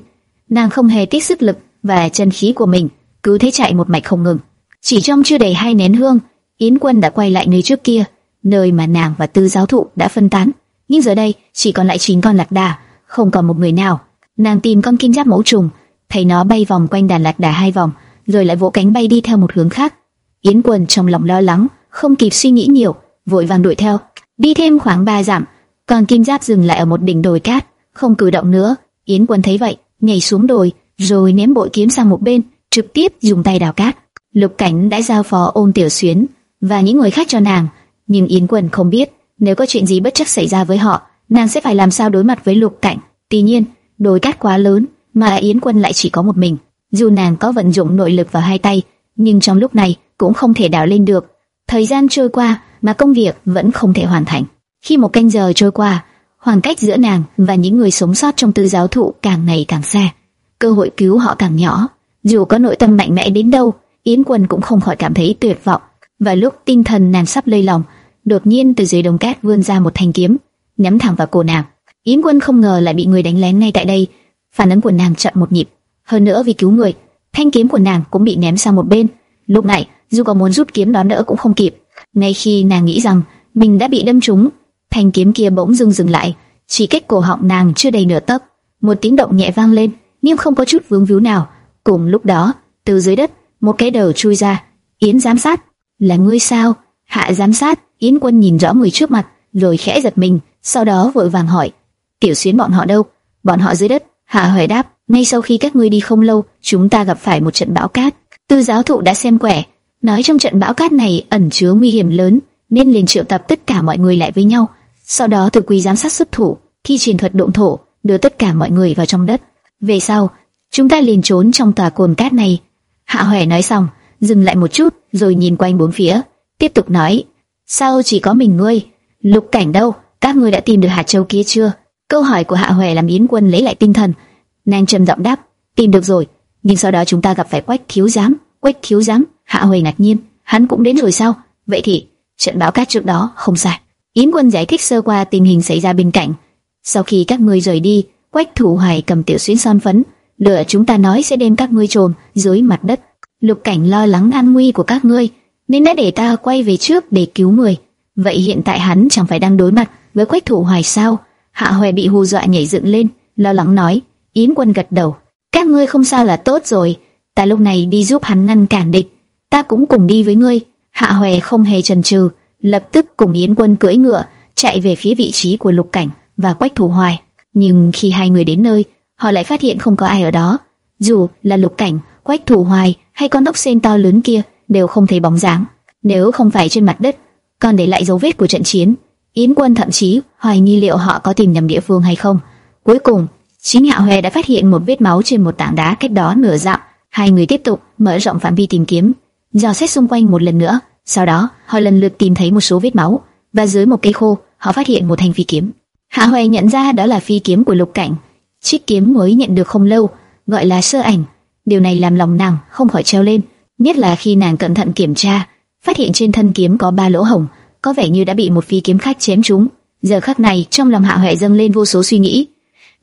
Nàng không hề tiết sức lực và chân khí của mình, cứ thế chạy một mạch không ngừng. Chỉ trong chưa đầy hai nén hương, Yến Quân đã quay lại nơi trước kia, nơi mà nàng và Tư giáo thụ đã phân tán. Nhưng giờ đây chỉ còn lại chín con lạc đà, không còn một người nào. Nàng tìm con kim giáp mẫu trùng, thấy nó bay vòng quanh đàn lạc đà hai vòng, rồi lại vỗ cánh bay đi theo một hướng khác. Yến quần trong lòng lo lắng, không kịp suy nghĩ nhiều, vội vàng đuổi theo. Đi thêm khoảng ba dặm, còn Kim Giáp dừng lại ở một đỉnh đồi cát, không cử động nữa. Yến Quân thấy vậy, nhảy xuống đồi, rồi ném bội kiếm sang một bên, trực tiếp dùng tay đào cát. Lục Cảnh đã giao phó ôn tiểu xuyến và những người khác cho nàng, nhưng Yến Quân không biết nếu có chuyện gì bất chắc xảy ra với họ, nàng sẽ phải làm sao đối mặt với Lục Cảnh. Tuy nhiên, đối cát quá lớn, mà Yến Quân lại chỉ có một mình. Dù nàng có vận dụng nội lực vào hai tay, nhưng trong lúc này cũng không thể đào lên được. Thời gian trôi qua mà công việc vẫn không thể hoàn thành. Khi một canh giờ trôi qua, khoảng cách giữa nàng và những người sống sót trong tư giáo thụ càng ngày càng xa, cơ hội cứu họ càng nhỏ. Dù có nội tâm mạnh mẽ đến đâu, Yến Quân cũng không khỏi cảm thấy tuyệt vọng. Và lúc tinh thần nàng sắp lây lòng, đột nhiên từ dưới đồng cát vươn ra một thanh kiếm, nhắm thẳng vào cổ nàng. Yến Quân không ngờ lại bị người đánh lén ngay tại đây, phản ứng của nàng chậm một nhịp. Hơn nữa vì cứu người, thanh kiếm của nàng cũng bị ném sang một bên. Lúc này, dù có muốn rút kiếm đón đỡ cũng không kịp. Ngay khi nàng nghĩ rằng mình đã bị đâm trúng, thanh kiếm kia bỗng dưng dừng lại, chỉ cách cổ họng nàng chưa đầy nửa tấc. Một tiếng động nhẹ vang lên, nhưng không có chút vướng víu nào. Cùng lúc đó, từ dưới đất, một cái đầu chui ra. Yến giám sát, là ngươi sao? Hạ giám sát, Yến Quân nhìn rõ người trước mặt, rồi khẽ giật mình, sau đó vội vàng hỏi: Tiểu Xuyến bọn họ đâu? Bọn họ dưới đất. Hạ Hoài đáp: Ngay sau khi các ngươi đi không lâu, chúng ta gặp phải một trận bão cát. Tư giáo thụ đã xem quẻ, nói trong trận bão cát này ẩn chứa nguy hiểm lớn, nên liền triệu tập tất cả mọi người lại với nhau. Sau đó từ quý giám sát xuất thủ, thi truyền thuật động thổ, đưa tất cả mọi người vào trong đất. Về sau, chúng ta liền trốn trong tòa cồn cát này. Hạ Hoè nói xong, dừng lại một chút, rồi nhìn quanh bốn phía, tiếp tục nói: Sao chỉ có mình ngươi? Lục Cảnh đâu? Các ngươi đã tìm được hạt châu kia chưa? Câu hỏi của Hạ huệ làm Yến Quân lấy lại tinh thần. Nàng trầm giọng đáp: Tìm được rồi. Nhưng sau đó chúng ta gặp phải Quách Thiếu Giám. Quách Thiếu Giám? Hạ huệ ngạc nhiên, hắn cũng đến rồi sao? Vậy thì trận bão cát trước đó không sai. Yến Quân giải thích sơ qua tình hình xảy ra bên cạnh. Sau khi các ngươi rời đi, Quách Thủ Hoài cầm tiểu xuyến son phấn, lửa chúng ta nói sẽ đem các ngươi trồn dưới mặt đất. Lục Cảnh lo lắng an nguy của các ngươi, nên đã để ta quay về trước để cứu người. Vậy hiện tại hắn chẳng phải đang đối mặt với Quách Thủ Hoài sao? Hạ Hoè bị hù dọa nhảy dựng lên, lo lắng nói. Yến Quân gật đầu. Các ngươi không sao là tốt rồi. Ta lúc này đi giúp hắn ngăn cản địch. Ta cũng cùng đi với ngươi. Hạ Hoè không hề chần chừ, lập tức cùng Yến Quân cưỡi ngựa chạy về phía vị trí của Lục Cảnh và Quách Thủ Hoài. Nhưng khi hai người đến nơi, họ lại phát hiện không có ai ở đó. Dù là Lục Cảnh, Quách Thủ Hoài hay con ốc sen to lớn kia đều không thấy bóng dáng. Nếu không phải trên mặt đất, còn để lại dấu vết của trận chiến, Yến Quân thậm chí hoài nghi liệu họ có tìm nhầm địa phương hay không. Cuối cùng, chính Hạ Hoè đã phát hiện một vết máu trên một tảng đá cách đó nửa dặm. Hai người tiếp tục mở rộng phạm vi tìm kiếm, dò xét xung quanh một lần nữa. Sau đó, họ lần lượt tìm thấy một số vết máu và dưới một cây khô, họ phát hiện một thanh phi kiếm. Hạ Hoè nhận ra đó là phi kiếm của Lục Cảnh. Chiếc kiếm mới nhận được không lâu, gọi là sơ ảnh. Điều này làm lòng nàng không khỏi treo lên, nhất là khi nàng cẩn thận kiểm tra, phát hiện trên thân kiếm có ba lỗ hổng, có vẻ như đã bị một phi kiếm khách chém trúng. Giờ khắc này, trong lòng Hạ Huệ dâng lên vô số suy nghĩ.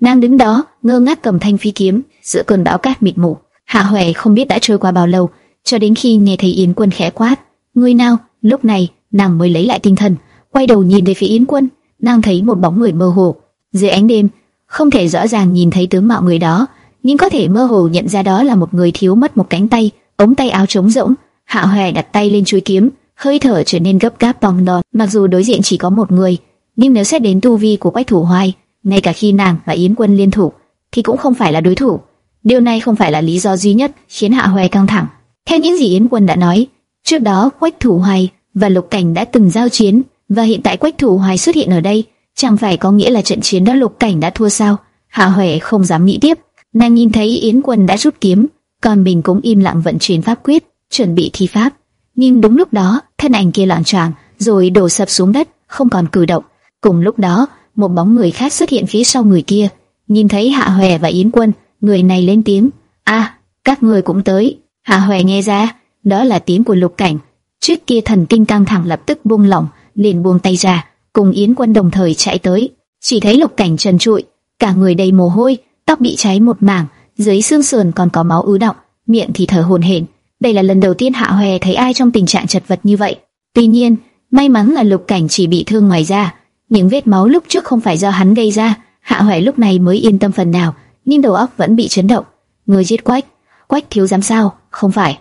Nàng đứng đó, ngơ ngác cầm thanh phi kiếm, giữa cơn bão cát mịt mù. Hạ Huệ không biết đã trôi qua bao lâu, cho đến khi nghe thấy Yến Quân khẽ quát, "Người nào?" Lúc này, nàng mới lấy lại tinh thần, quay đầu nhìn về phía Yến Quân, nàng thấy một bóng người mơ hồ dưới ánh đêm, không thể rõ ràng nhìn thấy tướng mạo người đó, nhưng có thể mơ hồ nhận ra đó là một người thiếu mất một cánh tay, ống tay áo trống rỗng. Hạ Hoè đặt tay lên chuôi kiếm, hơi thở trở nên gấp gáp bồng đòn. Mặc dù đối diện chỉ có một người, nhưng nếu xét đến tu vi của Quách Thủ Hoài, ngay cả khi nàng và Yến Quân liên thủ, thì cũng không phải là đối thủ. Điều này không phải là lý do duy nhất khiến Hạ Hoè căng thẳng. Theo những gì Yến Quân đã nói, trước đó Quách Thủ Hoài và Lục Cảnh đã từng giao chiến, và hiện tại Quách Thủ Hoài xuất hiện ở đây, chẳng phải có nghĩa là trận chiến đó Lục Cảnh đã thua sao? Hạ Hoè không dám nghĩ tiếp. Nàng nhìn thấy Yến Quân đã rút kiếm, còn mình cũng im lặng vận chuyển pháp quyết, chuẩn bị thi pháp. Nhưng đúng lúc đó, thân ảnh kia loạn choạng, rồi đổ sập xuống đất, không còn cử động. Cùng lúc đó, một bóng người khác xuất hiện phía sau người kia. Nhìn thấy Hạ Hoè và Yến Quân, người này lên tiếng: "A, các người cũng tới." Hạ Hoè nghe ra, đó là tiếng của Lục Cảnh. Trước kia thần kinh căng thẳng lập tức buông lỏng, liền buông tay ra, cùng Yến Quân đồng thời chạy tới. Chỉ thấy Lục Cảnh trần trụi, cả người đầy mồ hôi, tóc bị cháy một mảng, dưới xương sườn còn có máu ứ động, miệng thì thở hổn hển. Đây là lần đầu tiên Hạ Hoè thấy ai trong tình trạng chật vật như vậy. Tuy nhiên, may mắn là Lục Cảnh chỉ bị thương ngoài da, những vết máu lúc trước không phải do hắn gây ra. Hạ Hoè lúc này mới yên tâm phần nào, nhưng đầu óc vẫn bị chấn động. Người giết Quách, Quách thiếu giám sao? Không phải.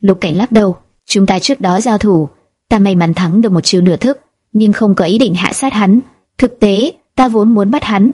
Lục Cảnh lắc đầu, chúng ta trước đó giao thủ, ta may mắn thắng được một chiêu nửa thức, nhưng không có ý định hạ sát hắn. Thực tế, ta vốn muốn bắt hắn,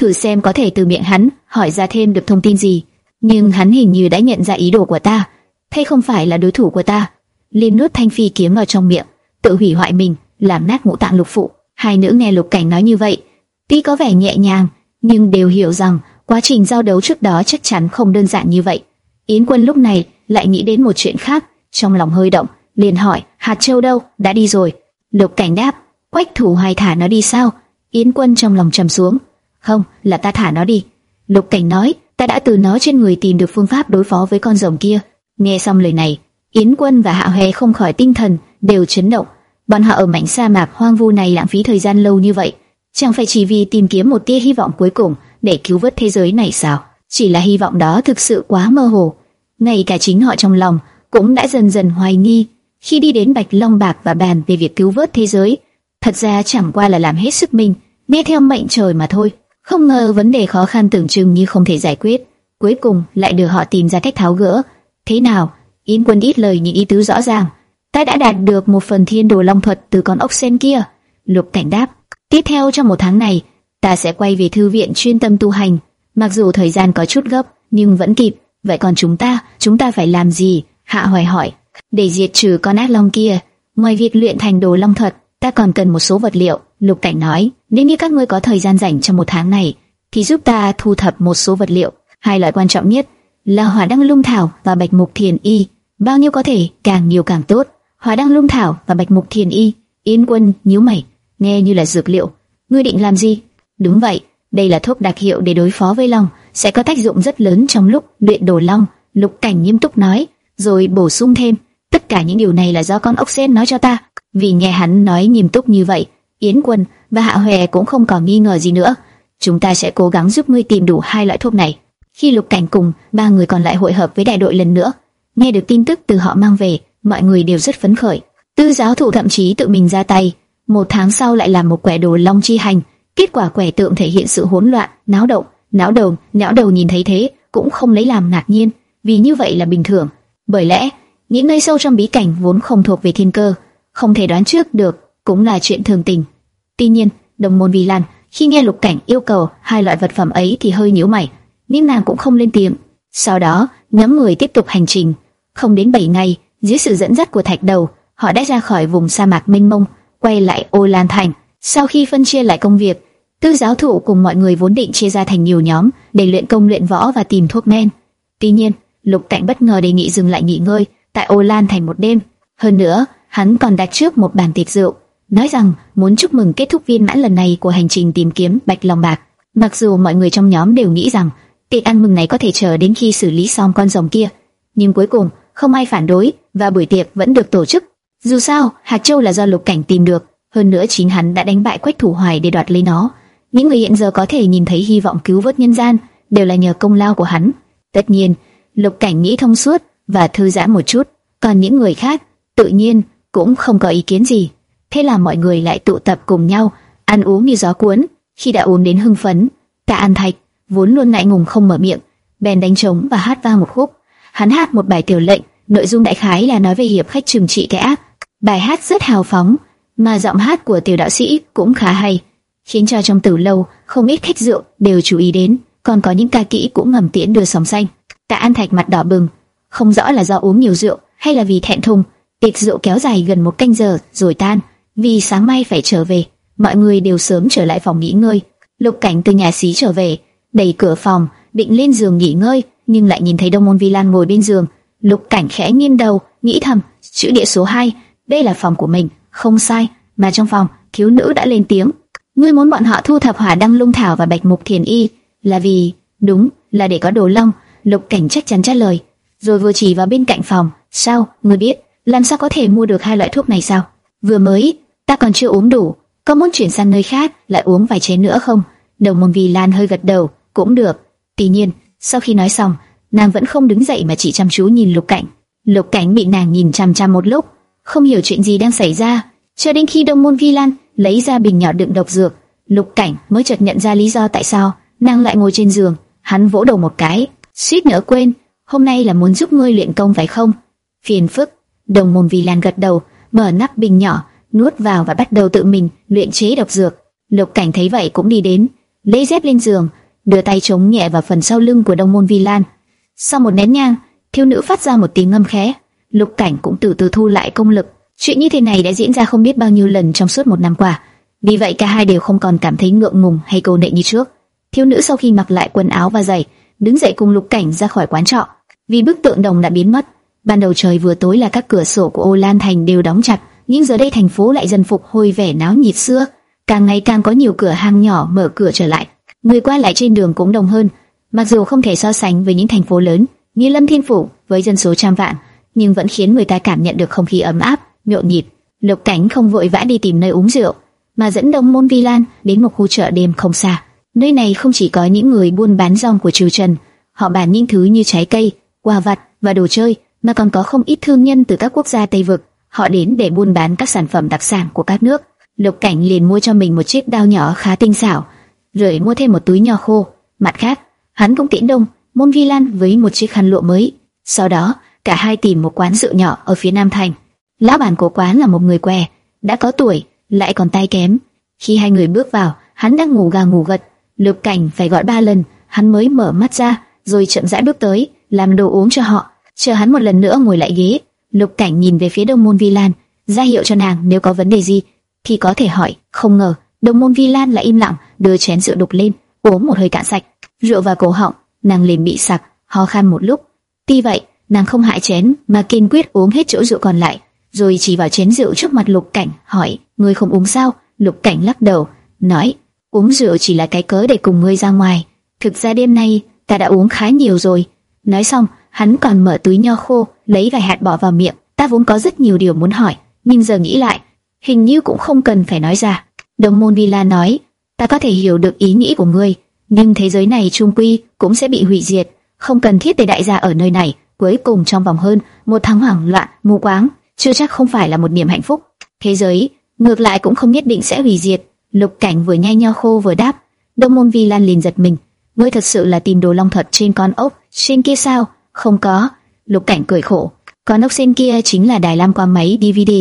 thử xem có thể từ miệng hắn hỏi ra thêm được thông tin gì. Nhưng hắn hình như đã nhận ra ý đồ của ta, thay không phải là đối thủ của ta. Liên nuốt thanh phi kiếm vào trong miệng, tự hủy hoại mình, làm nát ngũ tạng lục phụ. Hai nữ nghe Lục Cảnh nói như vậy, tuy có vẻ nhẹ nhàng, nhưng đều hiểu rằng quá trình giao đấu trước đó chắc chắn không đơn giản như vậy. Yến Quân lúc này lại nghĩ đến một chuyện khác, trong lòng hơi động, liền hỏi: Hạt Châu đâu? Đã đi rồi. Lục Cảnh đáp: Quách Thủ Hoài thả nó đi sao? Yến Quân trong lòng trầm xuống: không, là ta thả nó đi. Lục Cảnh nói: Ta đã từ nó trên người tìm được phương pháp đối phó với con rồng kia. Nghe xong lời này, Yến Quân và Hạ Hề không khỏi tinh thần đều chấn động. Bọn họ ở mảnh sa mạc hoang vu này lãng phí thời gian lâu như vậy, chẳng phải chỉ vì tìm kiếm một tia hy vọng cuối cùng để cứu vớt thế giới này sao? Chỉ là hy vọng đó thực sự quá mơ hồ. Ngay cả chính họ trong lòng cũng đã dần dần hoài nghi khi đi đến Bạch Long Bạc và bàn về việc cứu vớt thế giới. Thật ra chẳng qua là làm hết sức mình, nghe theo mệnh trời mà thôi. Không ngờ vấn đề khó khăn tưởng chừng như không thể giải quyết, cuối cùng lại được họ tìm ra cách tháo gỡ. Thế nào? Yến Quân ít lời nhưng ý tứ rõ ràng. Ta đã đạt được một phần thiên đồ long thuật từ con ốc sen kia. Lục Cảnh đáp. Tiếp theo trong một tháng này, ta sẽ quay về thư viện chuyên tâm tu hành. Mặc dù thời gian có chút gấp, nhưng vẫn kịp. Vậy còn chúng ta, chúng ta phải làm gì? Hạ Hoài hỏi. Để diệt trừ con ác long kia, ngoài việc luyện thành đồ long thuật, ta còn cần một số vật liệu. Lục Cảnh nói, nếu như các ngươi có thời gian rảnh trong một tháng này, thì giúp ta thu thập một số vật liệu. Hai loại quan trọng nhất là hỏa đăng lung thảo và bạch mục thiền y. Bao nhiêu có thể, càng nhiều càng tốt. Hỏa đăng lung thảo và bạch mục thiền y. Yến Quân nhíu mày, nghe như là dược liệu. Ngươi định làm gì? Đúng vậy, đây là thuốc đặc hiệu để đối phó với long, sẽ có tác dụng rất lớn trong lúc luyện đồ long. Lục Cảnh nghiêm túc nói, rồi bổ sung thêm, tất cả những điều này là do con ốc sen nói cho ta. Vì nghe hắn nói nghiêm túc như vậy, Yến Quân và Hạ Hoè cũng không còn nghi ngờ gì nữa. Chúng ta sẽ cố gắng giúp ngươi tìm đủ hai loại thuốc này. Khi Lục Cảnh cùng ba người còn lại hội hợp với đại đội lần nữa, nghe được tin tức từ họ mang về, mọi người đều rất phấn khởi. Tư giáo thủ thậm chí tự mình ra tay, một tháng sau lại làm một quẻ đồ long chi hành. Kết quả quẻ tượng thể hiện sự hỗn loạn, náo động, náo đầu, náo đầu nhìn thấy thế cũng không lấy làm ngạc nhiên, vì như vậy là bình thường. Bởi lẽ những nơi sâu trong bí cảnh vốn không thuộc về thiên cơ, không thể đoán trước được, cũng là chuyện thường tình. Tuy nhiên, đồng môn vì lan khi nghe lục cảnh yêu cầu hai loại vật phẩm ấy thì hơi nhíu mày, nhưng nàng cũng không lên tiếng. Sau đó, nhóm người tiếp tục hành trình. Không đến 7 ngày, dưới sự dẫn dắt của Thạch Đầu, họ đã ra khỏi vùng sa mạc mênh mông, quay lại Ô Lan Thành. Sau khi phân chia lại công việc, tư giáo thủ cùng mọi người vốn định chia ra thành nhiều nhóm để luyện công luyện võ và tìm thuốc men. Tuy nhiên, Lục Cảnh bất ngờ đề nghị dừng lại nghỉ ngơi tại Ô Lan Thành một đêm. Hơn nữa, hắn còn đặt trước một bàn tiệc rượu, nói rằng muốn chúc mừng kết thúc viên mãn lần này của hành trình tìm kiếm Bạch Long Bạc. Mặc dù mọi người trong nhóm đều nghĩ rằng tiệc ăn mừng này có thể chờ đến khi xử lý xong con rồng kia, nhưng cuối cùng không ai phản đối và buổi tiệc vẫn được tổ chức. Dù sao, Hạt Châu là do Lục Cảnh tìm được, hơn nữa chính hắn đã đánh bại Quách Thủ Hoài để đoạt lấy nó. Những người hiện giờ có thể nhìn thấy hy vọng cứu vớt nhân gian đều là nhờ công lao của hắn. Tất nhiên, Lục Cảnh nghĩ thông suốt và thư giãn một chút, còn những người khác tự nhiên cũng không có ý kiến gì. Thế là mọi người lại tụ tập cùng nhau, ăn uống như gió cuốn. Khi đã uống đến hưng phấn, Tạ An Thạch vốn luôn ngại ngùng không mở miệng, bèn đánh trống và hát vang một khúc. Hắn hát một bài tiểu lệnh, nội dung đại khái là nói về hiệp khách trừng trị cái ác. Bài hát rất hào phóng, mà giọng hát của tiểu đạo sĩ cũng khá hay, khiến cho trong tử lâu không ít khách rượu đều chú ý đến, còn có những ca kỹ cũng ngầm tiễn đưa sóng xanh. Tạ An Thạch mặt đỏ bừng, không rõ là do uống nhiều rượu hay là vì thẹn thùng. Tiệc rượu kéo dài gần một canh giờ rồi tan, vì sáng mai phải trở về, mọi người đều sớm trở lại phòng nghỉ ngơi. Lục Cảnh từ nhà xí trở về, đẩy cửa phòng, định lên giường nghỉ ngơi, nhưng lại nhìn thấy Đông Môn Vi Lan ngồi bên giường. Lục Cảnh khẽ nghiêng đầu, nghĩ thầm, chữ địa số 2, đây là phòng của mình, không sai, mà trong phòng, thiếu nữ đã lên tiếng. Ngươi muốn bọn họ thu thập hỏa đăng lung thảo và bạch mục thiền y, là vì, đúng, là để có đồ long. Lục Cảnh chắc chắn trả lời, rồi vừa chỉ vào bên cạnh phòng. Sao, ngươi biết, làm sao có thể mua được hai loại thuốc này sao? Vừa mới, ta còn chưa uống đủ, có muốn chuyển sang nơi khác lại uống vài chén nữa không? Đồng môn vi Lan hơi gật đầu, cũng được. Tuy nhiên, sau khi nói xong, nàng vẫn không đứng dậy mà chỉ chăm chú nhìn Lục Cảnh. Lục Cảnh bị nàng nhìn chăm chăm một lúc, không hiểu chuyện gì đang xảy ra, cho đến khi đồng Môn Vi Lan lấy ra bình nhỏ đựng độc dược, Lục Cảnh mới chợt nhận ra lý do tại sao nàng lại ngồi trên giường. Hắn vỗ đầu một cái, suýt nữa quên, hôm nay là muốn giúp ngươi luyện công phải không? Phiền phức. Đồng Môn Vi Lan gật đầu, mở nắp bình nhỏ, nuốt vào và bắt đầu tự mình luyện chế độc dược. Lục Cảnh thấy vậy cũng đi đến, lấy dép lên giường, đưa tay chống nhẹ vào phần sau lưng của Đông Môn Vi Lan. Sau một nén nhang, thiếu nữ phát ra một tiếng ngâm khẽ. Lục Cảnh cũng từ từ thu lại công lực. Chuyện như thế này đã diễn ra không biết bao nhiêu lần trong suốt một năm qua. Vì vậy cả hai đều không còn cảm thấy ngượng ngùng hay cô nệ như trước. Thiếu nữ sau khi mặc lại quần áo và giày, đứng dậy cùng Lục Cảnh ra khỏi quán trọ. Vì bức tượng đồng đã biến mất, ban đầu trời vừa tối là các cửa sổ của Ô Lan Thành đều đóng chặt, nhưng giờ đây thành phố lại dần phục hồi vẻ náo nhiệt xưa, càng ngày càng có nhiều cửa hàng nhỏ mở cửa trở lại, người qua lại trên đường cũng đông hơn. Mặc dù không thể so sánh với những thành phố lớn như Lâm Thiên Phủ với dân số trăm vạn, nhưng vẫn khiến người ta cảm nhận được không khí ấm áp, nhộn nhịp. Lục Cảnh không vội vã đi tìm nơi uống rượu, mà dẫn Đông Môn Vi Lan đến một khu chợ đêm không xa. Nơi này không chỉ có những người buôn bán rong của triều Trần, họ bán những thứ như trái cây, quà vặt và đồ chơi, mà còn có không ít thương nhân từ các quốc gia Tây vực. Họ đến để buôn bán các sản phẩm đặc sản của các nước. Lục Cảnh liền mua cho mình một chiếc đao nhỏ khá tinh xảo, rồi mua thêm một túi nho khô. Mặt khác, hắn cũng tiễn đông Môn Vi Lan với một chiếc khăn lụa mới. Sau đó, cả hai tìm một quán rượu nhỏ ở phía Nam Thành. Lão bản của quán là một người què, đã có tuổi, lại còn tay kém. Khi hai người bước vào, hắn đang ngủ gà ngủ gật, Lục Cảnh phải gọi ba lần, hắn mới mở mắt ra, rồi chậm rãi bước tới, làm đồ uống cho họ. Chờ hắn một lần nữa ngồi lại ghế, Lục Cảnh nhìn về phía Đông Môn Vi Lan, ra hiệu cho nàng nếu có vấn đề gì thì có thể hỏi. Không ngờ, Đông Môn Vi Lan lại im lặng, đưa chén rượu đục lên, uống một hơi cạn sạch. Rượu vào cổ họng, nàng liền bị sặc, ho khan một lúc. Tuy vậy, nàng không hại chén mà kiên quyết uống hết chỗ rượu còn lại, rồi chỉ vào chén rượu trước mặt Lục Cảnh, hỏi: "Ngươi không uống sao?" Lục Cảnh lắc đầu, nói: "Uống rượu chỉ là cái cớ để cùng ngươi ra ngoài. Thực ra đêm nay ta đã uống khá nhiều rồi." Nói xong, hắn còn mở túi nho khô, lấy vài hạt bỏ vào miệng. Ta vốn có rất nhiều điều muốn hỏi, nhưng giờ nghĩ lại, hình như cũng không cần phải nói ra. Đồng môn Villa nói: "Ta có thể hiểu được ý nghĩ của ngươi." nhưng thế giới này trung quy cũng sẽ bị hủy diệt, không cần thiết để đại gia ở nơi này. Cuối cùng trong vòng hơn một tháng hoảng loạn, mù quáng, chưa chắc không phải là một niềm hạnh phúc. Thế giới ngược lại cũng không nhất định sẽ hủy diệt. Lục Cảnh vừa nhai nho khô vừa đáp, Đông Môn Vi Lan liền giật mình, ngươi thật sự là tìm đồ long thật trên con ốc trên kia sao? Không có. Lục Cảnh cười khổ, con ốc sen kia chính là đài lam qua máy DVD.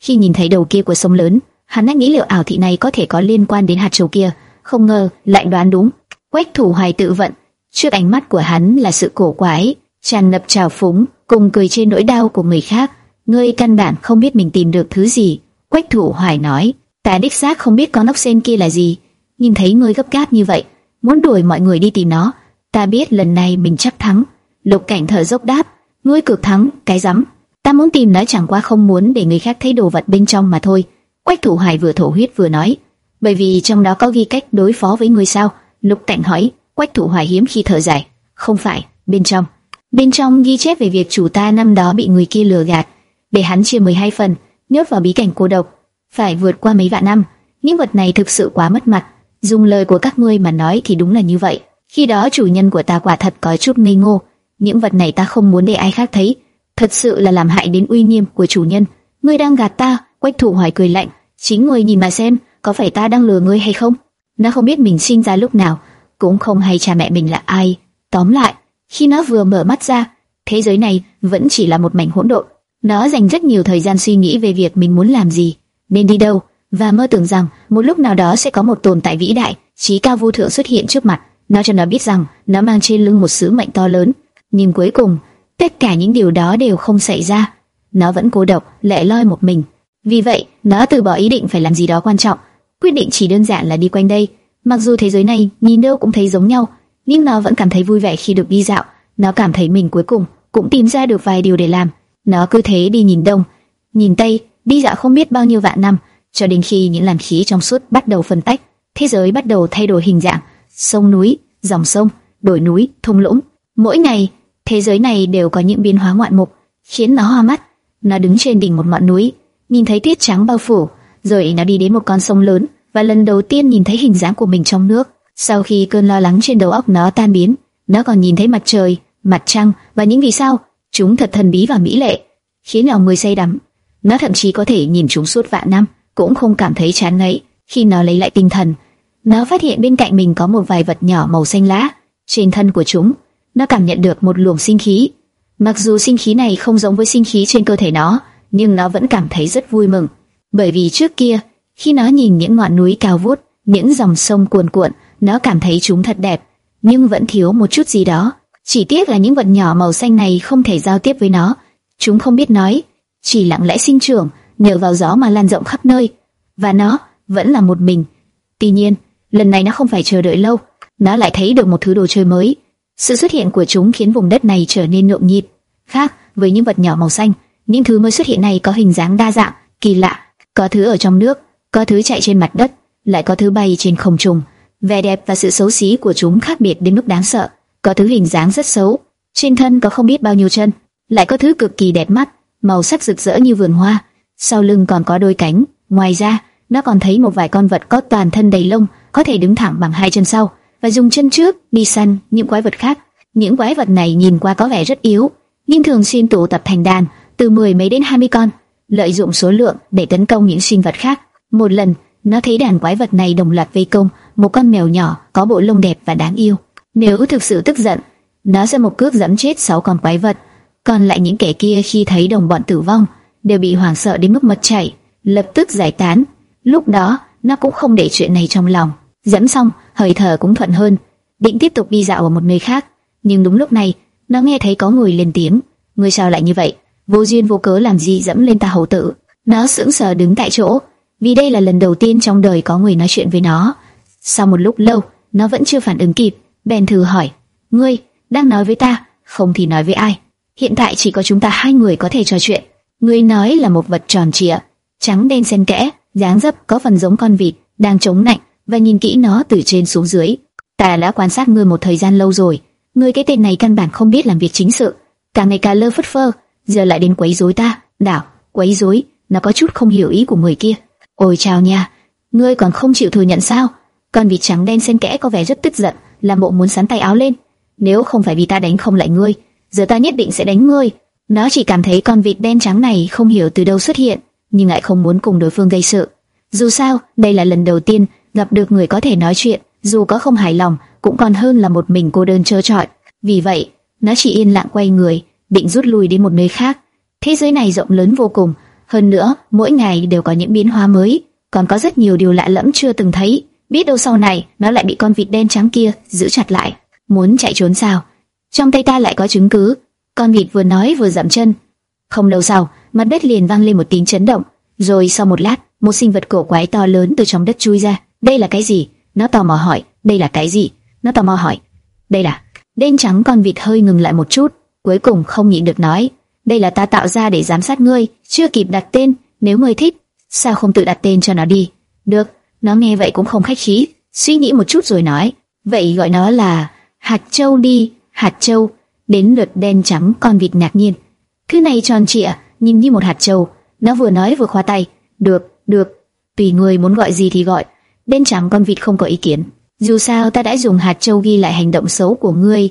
Khi nhìn thấy đầu kia của sông lớn, hắn đã nghĩ liệu ảo thị này có thể có liên quan đến hạt châu kia, không ngờ lại đoán đúng. Quách Thủ Hoài tự vận, trước ánh mắt của hắn là sự cổ quái, tràn ngập trào phúng, cùng cười trên nỗi đau của người khác. Ngươi căn bản không biết mình tìm được thứ gì. Quách Thủ Hoài nói, ta đích xác không biết con ốc sen kia là gì, nhìn thấy ngươi gấp gáp như vậy, muốn đuổi mọi người đi tìm nó, ta biết lần này mình chắc thắng. Lục Cảnh thở dốc đáp, ngươi cực thắng, cái rắm. Ta muốn tìm nó chẳng qua không muốn để người khác thấy đồ vật bên trong mà thôi. Quách Thủ hải vừa thổ huyết vừa nói, bởi vì trong đó có ghi cách đối phó với ngươi sao? Lục Cảnh hỏi, Quách Thủ Hoài hiếm khi thở dài, không phải, bên trong. Bên trong ghi chép về việc chủ ta năm đó bị người kia lừa gạt, để hắn chia 12 phần, nhốt vào bí cảnh cô độc, phải vượt qua mấy vạn năm. Những vật này thực sự quá mất mặt, dùng lời của các ngươi mà nói thì đúng là như vậy. Khi đó chủ nhân của ta quả thật có chút ngây ngô, những vật này ta không muốn để ai khác thấy, thật sự là làm hại đến uy nghiêm của chủ nhân. Ngươi đang gạt ta, Quách Thủ Hoài cười lạnh, chính ngươi nhìn mà xem, có phải ta đang lừa ngươi hay không? Nó không biết mình sinh ra lúc nào, cũng không hay cha mẹ mình là ai. Tóm lại, khi nó vừa mở mắt ra, thế giới này vẫn chỉ là một mảnh hỗn độn. Nó dành rất nhiều thời gian suy nghĩ về việc mình muốn làm gì, nên đi đâu, và mơ tưởng rằng một lúc nào đó sẽ có một tồn tại vĩ đại, trí cao vô thượng xuất hiện trước mặt, nó cho nó biết rằng nó mang trên lưng một sứ mệnh to lớn. Nhưng cuối cùng, tất cả những điều đó đều không xảy ra. Nó vẫn cô độc, lẻ loi một mình. Vì vậy, nó từ bỏ ý định phải làm gì đó quan trọng, quyết định chỉ đơn giản là đi quanh đây. Mặc dù thế giới này nhìn đâu cũng thấy giống nhau, nhưng nó vẫn cảm thấy vui vẻ khi được đi dạo. Nó cảm thấy mình cuối cùng cũng tìm ra được vài điều để làm. Nó cứ thế đi nhìn đông, nhìn tây, đi dạo không biết bao nhiêu vạn năm, cho đến khi những làn khí trong suốt bắt đầu phân tách, thế giới bắt đầu thay đổi hình dạng, sông núi, dòng sông, đồi núi, thung lũng. Mỗi ngày, thế giới này đều có những biến hóa ngoạn mục, khiến nó hoa mắt. Nó đứng trên đỉnh một ngọn núi, nhìn thấy tuyết trắng bao phủ, rồi nó đi đến một con sông lớn và lần đầu tiên nhìn thấy hình dáng của mình trong nước. Sau khi cơn lo lắng trên đầu óc nó tan biến, nó còn nhìn thấy mặt trời, mặt trăng và những vì sao. Chúng thật thần bí và mỹ lệ, khiến lòng người say đắm. Nó thậm chí có thể nhìn chúng suốt vạn năm, cũng không cảm thấy chán ngấy. Khi nó lấy lại tinh thần, nó phát hiện bên cạnh mình có một vài vật nhỏ màu xanh lá. Trên thân của chúng, nó cảm nhận được một luồng sinh khí. Mặc dù sinh khí này không giống với sinh khí trên cơ thể nó, nhưng nó vẫn cảm thấy rất vui mừng bởi vì trước kia, khi nó nhìn những ngọn núi cao vút, những dòng sông cuồn cuộn, nó cảm thấy chúng thật đẹp, nhưng vẫn thiếu một chút gì đó. Chỉ tiếc là những vật nhỏ màu xanh này không thể giao tiếp với nó, chúng không biết nói, chỉ lặng lẽ sinh trưởng, nhờ vào gió mà lan rộng khắp nơi, và nó vẫn là một mình. Tuy nhiên, lần này nó không phải chờ đợi lâu, nó lại thấy được một thứ đồ chơi mới. Sự xuất hiện của chúng khiến vùng đất này trở nên nhộn nhịp. Khác với những vật nhỏ màu xanh, những thứ mới xuất hiện này có hình dáng đa dạng, kỳ lạ. Có thứ ở trong nước, có thứ chạy trên mặt đất, lại có thứ bay trên không trung. Vẻ đẹp và sự xấu xí của chúng khác biệt đến mức đáng sợ. Có thứ hình dáng rất xấu, trên thân có không biết bao nhiêu chân, lại có thứ cực kỳ đẹp mắt, màu sắc rực rỡ như vườn hoa. Sau lưng còn có đôi cánh. Ngoài ra, nó còn thấy một vài con vật có toàn thân đầy lông, có thể đứng thẳng bằng hai chân sau và dùng chân trước đi săn những quái vật khác. Những quái vật này nhìn qua có vẻ rất yếu, nhưng thường xuyên tụ tập thành đàn, từ mười mấy đến hai mươi con, lợi dụng số lượng để tấn công những sinh vật khác. Một lần, nó thấy đàn quái vật này đồng loạt vây công một con mèo nhỏ có bộ lông đẹp và đáng yêu. Nếu thực sự tức giận, nó sẽ một cước giẫm chết sáu con quái vật. Còn lại những kẻ kia khi thấy đồng bọn tử vong, đều bị hoảng sợ đến mức mất chảy, lập tức giải tán. Lúc đó, nó cũng không để chuyện này trong lòng. Dẫm xong, hơi thở cũng thuận hơn, định tiếp tục đi dạo ở một nơi khác. Nhưng đúng lúc này, nó nghe thấy có người lên tiếng. Người sao lại như vậy? Vô duyên vô cớ làm gì dẫm lên ta hầu tử? Nó sững sờ đứng tại chỗ, vì đây là lần đầu tiên trong đời có người nói chuyện với nó. Sau một lúc lâu, nó vẫn chưa phản ứng kịp, bèn thử hỏi: "Ngươi đang nói với ta, không thì nói với ai? Hiện tại chỉ có chúng ta hai người có thể trò chuyện." Ngươi nói là một vật tròn trịa, trắng đen xen kẽ, dáng dấp có phần giống con vịt đang chống nạnh và nhìn kỹ nó từ trên xuống dưới. Ta đã quan sát ngươi một thời gian lâu rồi, ngươi cái tên này căn bản không biết làm việc chính sự, càng ngày càng lơ phất phơ, giờ lại đến quấy rối ta. Đảo, quấy rối, nó có chút không hiểu ý của người kia. Ôi chào nha, ngươi còn không chịu thừa nhận sao? Con vịt trắng đen xen kẽ có vẻ rất tức giận, làm bộ muốn sắn tay áo lên. Nếu không phải vì ta đánh không lại ngươi, giờ ta nhất định sẽ đánh ngươi. Nó chỉ cảm thấy con vịt đen trắng này không hiểu từ đâu xuất hiện, nhưng lại không muốn cùng đối phương gây sự. Dù sao, đây là lần đầu tiên gặp được người có thể nói chuyện, dù có không hài lòng, cũng còn hơn là một mình cô đơn trơ trọi. Vì vậy, nó chỉ yên lặng quay người, định rút lui đến một nơi khác. Thế giới này rộng lớn vô cùng, hơn nữa, mỗi ngày đều có những biến hóa mới, còn có rất nhiều điều lạ lẫm chưa từng thấy. Biết đâu sau này nó lại bị con vịt đen trắng kia giữ chặt lại, muốn chạy trốn sao? Trong tay ta lại có chứng cứ. Con vịt vừa nói vừa dậm chân. Không lâu sau, mặt đất liền vang lên một tiếng chấn động, rồi sau một lát, một sinh vật cổ quái to lớn từ trong đất chui ra. Đây là cái gì? Nó tò mò hỏi. Đây là cái gì? Nó tò mò hỏi. Đây là. Đen trắng con vịt hơi ngừng lại một chút, cuối cùng không nhịn được nói. Đây là ta tạo ra để giám sát ngươi, chưa kịp đặt tên. Nếu ngươi thích, sao không tự đặt tên cho nó đi? Được. Nó nghe vậy cũng không khách khí, suy nghĩ một chút rồi nói. Vậy gọi nó là hạt châu đi, hạt châu. Đến lượt đen trắng con vịt ngạc nhiên. Thứ này tròn trịa, nhìn như một hạt châu. Nó vừa nói vừa khoa tay. Được, được, tùy người muốn gọi gì thì gọi. Đen trắng con vịt không có ý kiến. Dù sao ta đã dùng hạt châu ghi lại hành động xấu của ngươi,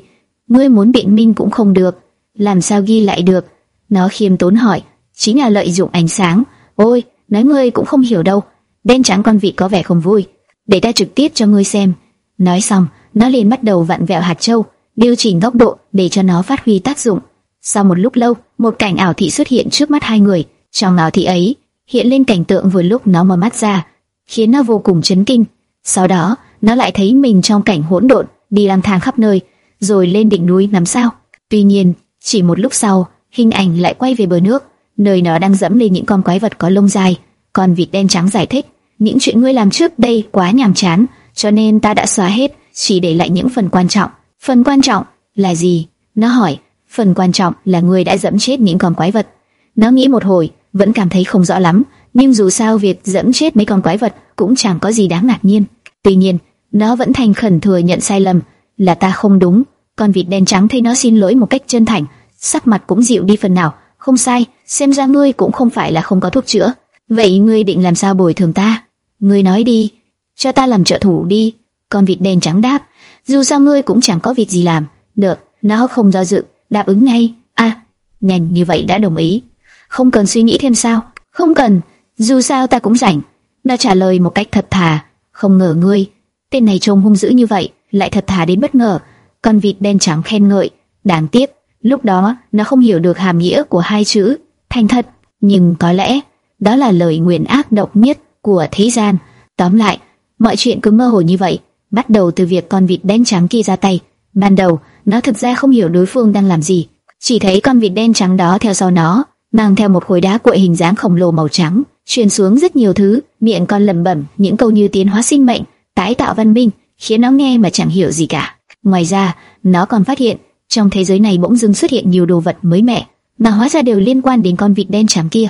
ngươi muốn biện minh cũng không được. Làm sao ghi lại được? Nó khiêm tốn hỏi. Chính là lợi dụng ánh sáng. Ôi, nói ngươi cũng không hiểu đâu. Đen trắng con vịt có vẻ không vui. Để ta trực tiếp cho ngươi xem. Nói xong, nó liền bắt đầu vặn vẹo hạt châu, điều chỉnh góc độ để cho nó phát huy tác dụng. Sau một lúc lâu, một cảnh ảo thị xuất hiện trước mắt hai người. Trong ảo thị ấy, hiện lên cảnh tượng vừa lúc nó mở mắt ra, khiến nó vô cùng chấn kinh. Sau đó, nó lại thấy mình trong cảnh hỗn độn, đi lang thang khắp nơi, rồi lên đỉnh núi nằm sao. Tuy nhiên, chỉ một lúc sau, hình ảnh lại quay về bờ nước, nơi nó đang dẫm lên những con quái vật có lông dài. Con vịt đen trắng giải thích, những chuyện ngươi làm trước đây quá nhàm chán, cho nên ta đã xóa hết, chỉ để lại những phần quan trọng. Phần quan trọng là gì? Nó hỏi. Phần quan trọng là ngươi đã dẫm chết những con quái vật. Nó nghĩ một hồi, vẫn cảm thấy không rõ lắm, nhưng dù sao việc dẫm chết mấy con quái vật cũng chẳng có gì đáng ngạc nhiên. Tuy nhiên, nó vẫn thành khẩn thừa nhận sai lầm, là ta không đúng. Con vịt đen trắng thấy nó xin lỗi một cách chân thành, sắc mặt cũng dịu đi phần nào. Không sai, xem ra ngươi cũng không phải là không có thuốc chữa. Vậy ngươi định làm sao bồi thường ta? Ngươi nói đi, cho ta làm trợ thủ đi. Con vịt đen trắng đáp, dù sao ngươi cũng chẳng có việc gì làm. Được, nó không do dự, đáp ứng ngay. À, nhanh như vậy đã đồng ý. Không cần suy nghĩ thêm sao? Không cần, dù sao ta cũng rảnh. Nó trả lời một cách thật thà, không ngờ ngươi, tên này trông hung dữ như vậy, lại thật thà đến bất ngờ. Con vịt đen trắng khen ngợi, đáng tiếc, lúc đó nó không hiểu được hàm nghĩa của hai chữ thành thật, nhưng có lẽ đó là lời nguyện ác độc nhất của thế gian. Tóm lại, mọi chuyện cứ mơ hồ như vậy, bắt đầu từ việc con vịt đen trắng kia ra tay. Ban đầu, nó thực ra không hiểu đối phương đang làm gì, chỉ thấy con vịt đen trắng đó theo sau nó, mang theo một khối đá cuội hình dáng khổng lồ màu trắng, truyền xuống rất nhiều thứ, miệng con lẩm bẩm những câu như tiến hóa sinh mệnh, tái tạo văn minh, khiến nó nghe mà chẳng hiểu gì cả. Ngoài ra, nó còn phát hiện trong thế giới này bỗng dưng xuất hiện nhiều đồ vật mới mẻ, mà hóa ra đều liên quan đến con vịt đen trắng kia.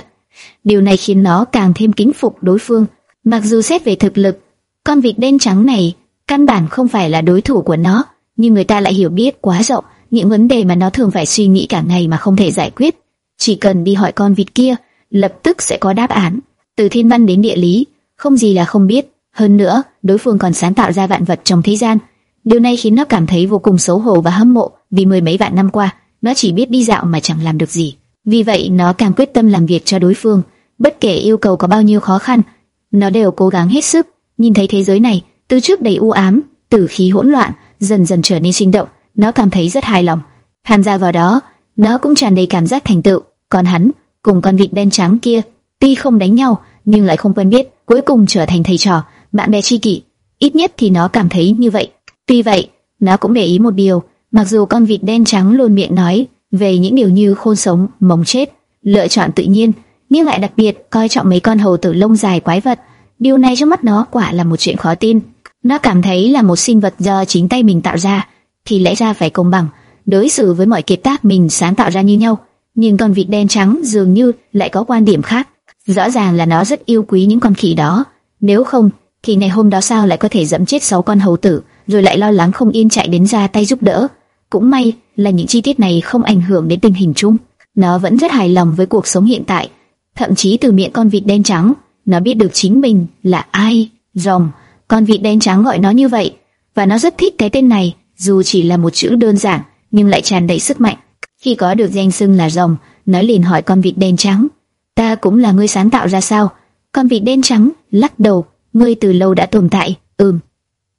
Điều này khiến nó càng thêm kính phục đối phương. Mặc dù xét về thực lực, con vịt đen trắng này căn bản không phải là đối thủ của nó, nhưng người ta lại hiểu biết quá rộng những vấn đề mà nó thường phải suy nghĩ cả ngày mà không thể giải quyết. Chỉ cần đi hỏi con vịt kia, lập tức sẽ có đáp án. Từ thiên văn đến địa lý, không gì là không biết. Hơn nữa, đối phương còn sáng tạo ra vạn vật trong thế gian. Điều này khiến nó cảm thấy vô cùng xấu hổ và hâm mộ vì mười mấy vạn năm qua, nó chỉ biết đi dạo mà chẳng làm được gì. Vì vậy, nó càng quyết tâm làm việc cho đối phương. Bất kể yêu cầu có bao nhiêu khó khăn, nó đều cố gắng hết sức. Nhìn thấy thế giới này, từ trước đầy u ám, tử khí hỗn loạn, dần dần trở nên sinh động. Nó cảm thấy rất hài lòng. Tham gia vào đó, nó cũng tràn đầy cảm giác thành tựu. Còn hắn, cùng con vịt đen trắng kia, tuy không đánh nhau, nhưng lại không quen biết, cuối cùng trở thành thầy trò, bạn bè tri kỷ. Ít nhất thì nó cảm thấy như vậy. Tuy vậy, nó cũng để ý một điều, mặc dù con vịt đen trắng luôn miệng nói về những điều như khôn sống, mống chết, lựa chọn tự nhiên, nhưng lại đặc biệt coi trọng mấy con hầu tử lông dài quái vật. Điều này trong mắt nó quả là một chuyện khó tin. Nó cảm thấy là một sinh vật do chính tay mình tạo ra, thì lẽ ra phải công bằng, đối xử với mọi kiệt tác mình sáng tạo ra như nhau. Nhưng con vịt đen trắng dường như lại có quan điểm khác. Rõ ràng là nó rất yêu quý những con khỉ đó. Nếu không, thì ngày hôm đó sao lại có thể dẫm chết sáu con hầu tử, rồi lại lo lắng không yên chạy đến ra tay giúp đỡ. Cũng may là những chi tiết này không ảnh hưởng đến tình hình chung. Nó vẫn rất hài lòng với cuộc sống hiện tại. Thậm chí từ miệng con vịt đen trắng, nó biết được chính mình là ai. Rồng, con vịt đen trắng gọi nó như vậy. Và nó rất thích cái tên này, dù chỉ là một chữ đơn giản, nhưng lại tràn đầy sức mạnh. Khi có được danh xưng là rồng, nó liền hỏi con vịt đen trắng, ta cũng là ngươi sáng tạo ra sao? Con vịt đen trắng lắc đầu, ngươi từ lâu đã tồn tại, ừm.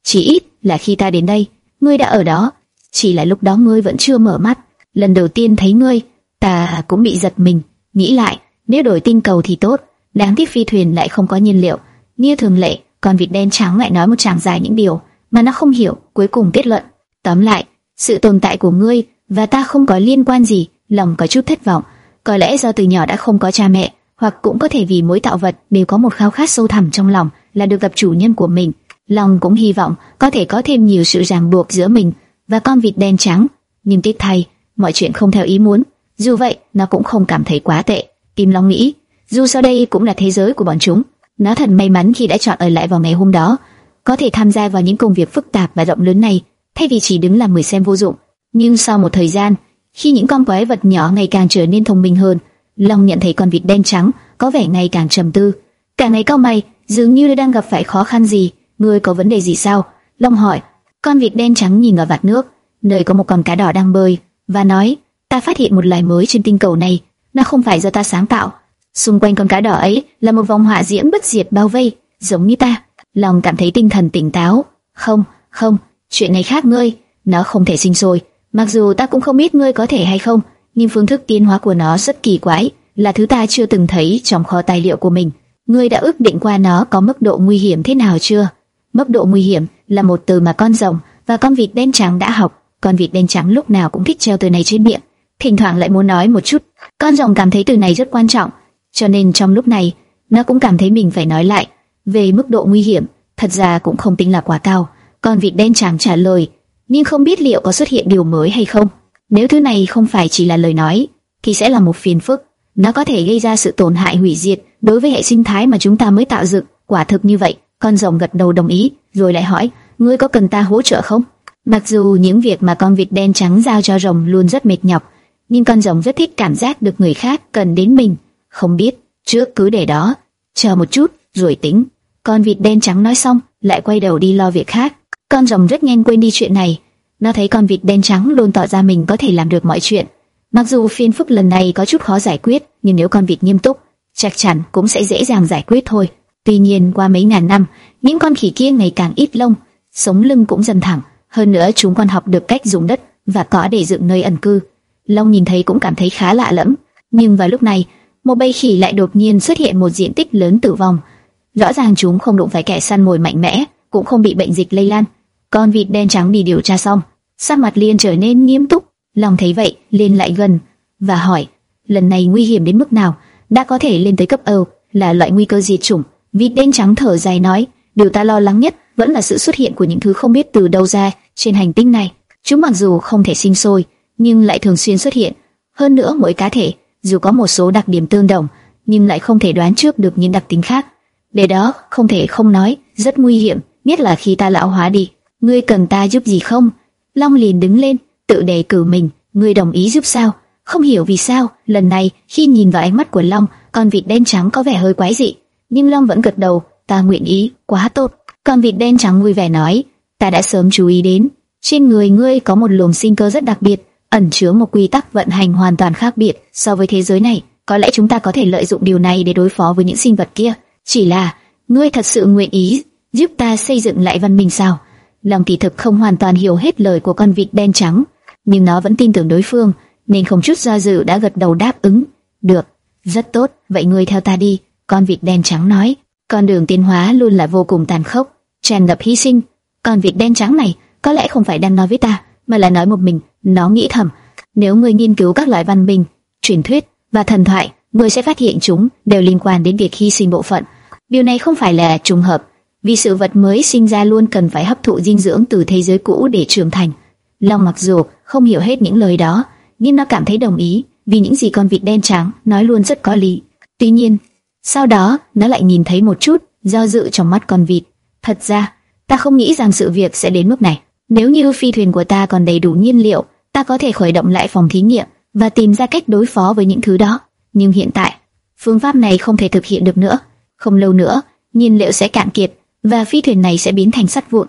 Chỉ ít là khi ta đến đây, ngươi đã ở đó, chỉ là lúc đó ngươi vẫn chưa mở mắt. Lần đầu tiên thấy ngươi, ta cũng bị giật mình, nghĩ lại, nếu đổi tinh cầu thì tốt, đáng tiếc phi thuyền lại không có nhiên liệu. Như thường lệ, con vịt đen trắng lại nói một tràng dài những điều mà nó không hiểu, cuối cùng kết luận. Tóm lại, sự tồn tại của ngươi và ta không có liên quan gì, lòng có chút thất vọng. Có lẽ do từ nhỏ đã không có cha mẹ, hoặc cũng có thể vì mỗi tạo vật đều có một khao khát sâu thẳm trong lòng là được gặp chủ nhân của mình. Lòng cũng hy vọng có thể có thêm nhiều sự ràng buộc giữa mình và con vịt đen trắng. Nhưng tiếc thay, mọi chuyện không theo ý muốn. Dù vậy, nó cũng không cảm thấy quá tệ. kim Long nghĩ, dù sau đây cũng là thế giới của bọn chúng, nó thật may mắn khi đã chọn ở lại vào ngày hôm đó, có thể tham gia vào những công việc phức tạp và rộng lớn này, thay vì chỉ đứng làm người xem vô dụng. Nhưng sau một thời gian, khi những con quái vật nhỏ ngày càng trở nên thông minh hơn, Long nhận thấy con vịt đen trắng có vẻ ngày càng trầm tư. Cả ngày cao mày, dường như đang gặp phải khó khăn gì. Ngươi có vấn đề gì sao? Long hỏi. Con vịt đen trắng nhìn ở vạt nước, nơi có một con cá đỏ đang bơi, và nói: Ta phát hiện một loài mới trên tinh cầu này, nó không phải do ta sáng tạo. Xung quanh con cá đỏ ấy là một vòng hỏa diễm bất diệt bao vây, giống như ta. Long cảm thấy tinh thần tỉnh táo. Không, không, chuyện này khác ngươi, nó không thể sinh sôi. Mặc dù ta cũng không biết ngươi có thể hay không, nhưng phương thức tiến hóa của nó rất kỳ quái, là thứ ta chưa từng thấy trong kho tài liệu của mình. Ngươi đã ước định qua nó có mức độ nguy hiểm thế nào chưa? Mức độ nguy hiểm là một từ mà con rồng và con vịt đen trắng đã học. Con vịt đen trắng lúc nào cũng thích treo từ này trên miệng, thỉnh thoảng lại muốn nói một chút. Con rồng cảm thấy từ này rất quan trọng, cho nên trong lúc này nó cũng cảm thấy mình phải nói lại về mức độ nguy hiểm. Thật ra cũng không tính là quá cao. Con vịt đen trắng trả lời, nhưng không biết liệu có xuất hiện điều mới hay không. Nếu thứ này không phải chỉ là lời nói, thì sẽ là một phiền phức. Nó có thể gây ra sự tổn hại hủy diệt đối với hệ sinh thái mà chúng ta mới tạo dựng. Quả thực như vậy, con rồng gật đầu đồng ý, rồi lại hỏi, ngươi có cần ta hỗ trợ không? Mặc dù những việc mà con vịt đen trắng giao cho rồng luôn rất mệt nhọc, nhưng con rồng rất thích cảm giác được người khác cần đến mình. Không biết, trước cứ để đó, chờ một chút, rồi tính. Con vịt đen trắng nói xong, lại quay đầu đi lo việc khác. Con rồng rất nhanh quên đi chuyện này, nó thấy con vịt đen trắng luôn tỏ ra mình có thể làm được mọi chuyện. Mặc dù phiên phức lần này có chút khó giải quyết, nhưng nếu con vịt nghiêm túc, chắc chắn cũng sẽ dễ dàng giải quyết thôi. Tuy nhiên qua mấy ngàn năm, những con khỉ kia ngày càng ít lông, sống lưng cũng dần thẳng. Hơn nữa chúng còn học được cách dùng đất và cỏ để dựng nơi ẩn cư. Long nhìn thấy cũng cảm thấy khá lạ lẫm. Nhưng vào lúc này, một bầy khỉ lại đột nhiên xuất hiện một diện tích lớn tử vong. Rõ ràng chúng không đụng phải kẻ săn mồi mạnh mẽ, cũng không bị bệnh dịch lây lan. Con vịt đen trắng bị điều tra xong, sắc mặt liền trở nên nghiêm túc. lòng thấy vậy, liền lại gần và hỏi: lần này nguy hiểm đến mức nào? Đã có thể lên tới cấp Âu, là loại nguy cơ diệt chủng. Vịt đen trắng thở dài nói: điều ta lo lắng nhất vẫn là sự xuất hiện của những thứ không biết từ đâu ra trên hành tinh này. Chúng mặc dù không thể sinh sôi, nhưng lại thường xuyên xuất hiện. Hơn nữa mỗi cá thể, dù có một số đặc điểm tương đồng, nhưng lại không thể đoán trước được những đặc tính khác. Để đó, không thể không nói, rất nguy hiểm, nhất là khi ta lão hóa đi. Ngươi cần ta giúp gì không? Long liền đứng lên, tự đề cử mình, ngươi đồng ý giúp sao? Không hiểu vì sao, lần này khi nhìn vào ánh mắt của Long, con vịt đen trắng có vẻ hơi quái dị, nhưng Long vẫn gật đầu, ta nguyện ý, quá tốt. Con vịt đen trắng vui vẻ nói, ta đã sớm chú ý đến, trên người ngươi có một luồng sinh cơ rất đặc biệt, ẩn chứa một quy tắc vận hành hoàn toàn khác biệt so với thế giới này. Có lẽ chúng ta có thể lợi dụng điều này để đối phó với những sinh vật kia. Chỉ là, ngươi thật sự nguyện ý giúp ta xây dựng lại văn minh sao? Lòng kỳ thực không hoàn toàn hiểu hết lời của con vịt đen trắng, nhưng nó vẫn tin tưởng đối phương, nên không chút do dự đã gật đầu đáp ứng. Được, rất tốt, vậy ngươi theo ta đi. Con vịt đen trắng nói. Con đường tiến hóa luôn là vô cùng tàn khốc, tràn ngập hy sinh. Con vịt đen trắng này có lẽ không phải đang nói với ta, mà là nói một mình. Nó nghĩ thầm, nếu ngươi nghiên cứu các loại văn minh, truyền thuyết và thần thoại, ngươi sẽ phát hiện chúng đều liên quan đến việc hy sinh bộ phận. Điều này không phải là trùng hợp, vì sự vật mới sinh ra luôn cần phải hấp thụ dinh dưỡng từ thế giới cũ để trưởng thành. Long mặc dù không hiểu hết những lời đó, nhưng nó cảm thấy đồng ý, vì những gì con vịt đen trắng nói luôn rất có lý. Tuy nhiên, sau đó nó lại nhìn thấy một chút do dự trong mắt con vịt. Thật ra, ta không nghĩ rằng sự việc sẽ đến mức này. Nếu như phi thuyền của ta còn đầy đủ nhiên liệu, ta có thể khởi động lại phòng thí nghiệm và tìm ra cách đối phó với những thứ đó. Nhưng hiện tại, phương pháp này không thể thực hiện được nữa. Không lâu nữa, nhiên liệu sẽ cạn kiệt và phi thuyền này sẽ biến thành sắt vụn.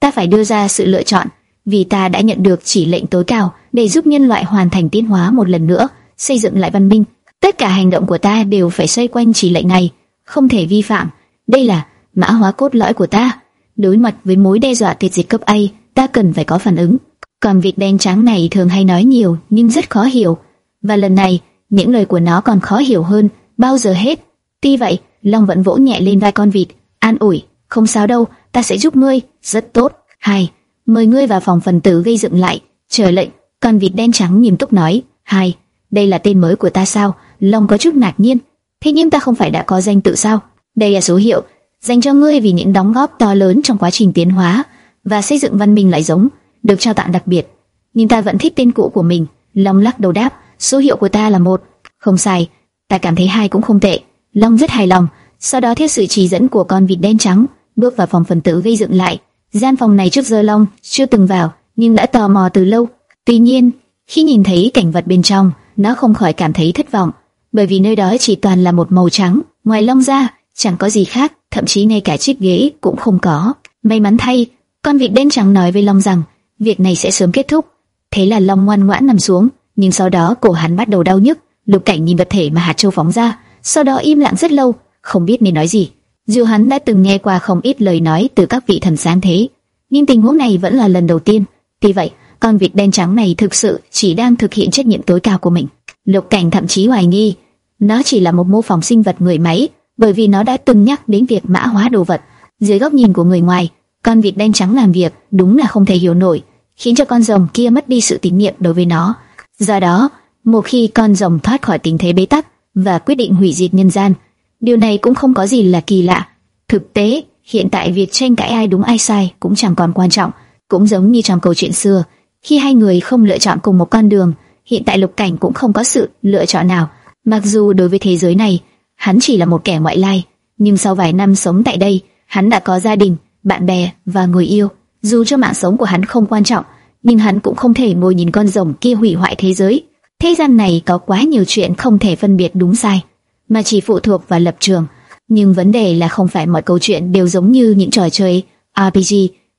Ta phải đưa ra sự lựa chọn, vì ta đã nhận được chỉ lệnh tối cao để giúp nhân loại hoàn thành tiến hóa một lần nữa, xây dựng lại văn minh. Tất cả hành động của ta đều phải xoay quanh chỉ lệnh này, không thể vi phạm. Đây là mã hóa cốt lõi của ta. Đối mặt với mối đe dọa tuyệt diệt cấp A, ta cần phải có phản ứng. Còn vịt đen trắng này thường hay nói nhiều nhưng rất khó hiểu. Và lần này, những lời của nó còn khó hiểu hơn bao giờ hết. Tuy vậy, Long vẫn vỗ nhẹ lên vai con vịt, an ủi, không sao đâu, ta sẽ giúp ngươi, rất tốt. Hai, mời ngươi vào phòng phần tử gây dựng lại, chờ lệnh. Con vịt đen trắng nghiêm túc nói, hai, đây là tên mới của ta sao? Long có chút ngạc nhiên. Thế nhưng ta không phải đã có danh tự sao? Đây là số hiệu dành cho ngươi vì những đóng góp to lớn trong quá trình tiến hóa và xây dựng văn minh lại giống, được trao tặng đặc biệt. Nhưng ta vẫn thích tên cũ của mình. Long lắc đầu đáp, số hiệu của ta là một. Không sai, ta cảm thấy hai cũng không tệ. Long rất hài lòng. Sau đó theo sự chỉ dẫn của con vịt đen trắng, bước vào phòng phần tử gây dựng lại. Gian phòng này trước giờ Long chưa từng vào, nhưng đã tò mò từ lâu. Tuy nhiên, khi nhìn thấy cảnh vật bên trong, nó không khỏi cảm thấy thất vọng, bởi vì nơi đó chỉ toàn là một màu trắng, ngoài Long ra chẳng có gì khác, thậm chí ngay cả chiếc ghế cũng không có. May mắn thay, con vịt đen trắng nói với Long rằng việc này sẽ sớm kết thúc. Thế là Long ngoan ngoãn nằm xuống, nhưng sau đó cổ hắn bắt đầu đau nhức. Lục Cảnh nhìn vật thể mà hạt châu phóng ra, sau đó im lặng rất lâu, không biết nên nói gì. Dù hắn đã từng nghe qua không ít lời nói từ các vị thần sáng thế, nhưng tình huống này vẫn là lần đầu tiên. vì vậy, con vịt đen trắng này thực sự chỉ đang thực hiện trách nhiệm tối cao của mình. Lục Cảnh thậm chí hoài nghi, nó chỉ là một mô phỏng sinh vật người máy, bởi vì nó đã từng nhắc đến việc mã hóa đồ vật. Dưới góc nhìn của người ngoài, con vịt đen trắng làm việc đúng là không thể hiểu nổi, khiến cho con rồng kia mất đi sự tín nhiệm đối với nó. Do đó, một khi con rồng thoát khỏi tình thế bế tắc và quyết định hủy diệt nhân gian, điều này cũng không có gì là kỳ lạ. Thực tế, hiện tại việc tranh cãi ai đúng ai sai cũng chẳng còn quan trọng, cũng giống như trong câu chuyện xưa, khi hai người không lựa chọn cùng một con đường, hiện tại Lục Cảnh cũng không có sự lựa chọn nào. Mặc dù đối với thế giới này, hắn chỉ là một kẻ ngoại lai, nhưng sau vài năm sống tại đây, hắn đã có gia đình, bạn bè và người yêu. Dù cho mạng sống của hắn không quan trọng, nhưng hắn cũng không thể ngồi nhìn con rồng kia hủy hoại thế giới. Thế gian này có quá nhiều chuyện không thể phân biệt đúng sai, mà chỉ phụ thuộc vào lập trường. Nhưng vấn đề là không phải mọi câu chuyện đều giống như những trò chơi RPG,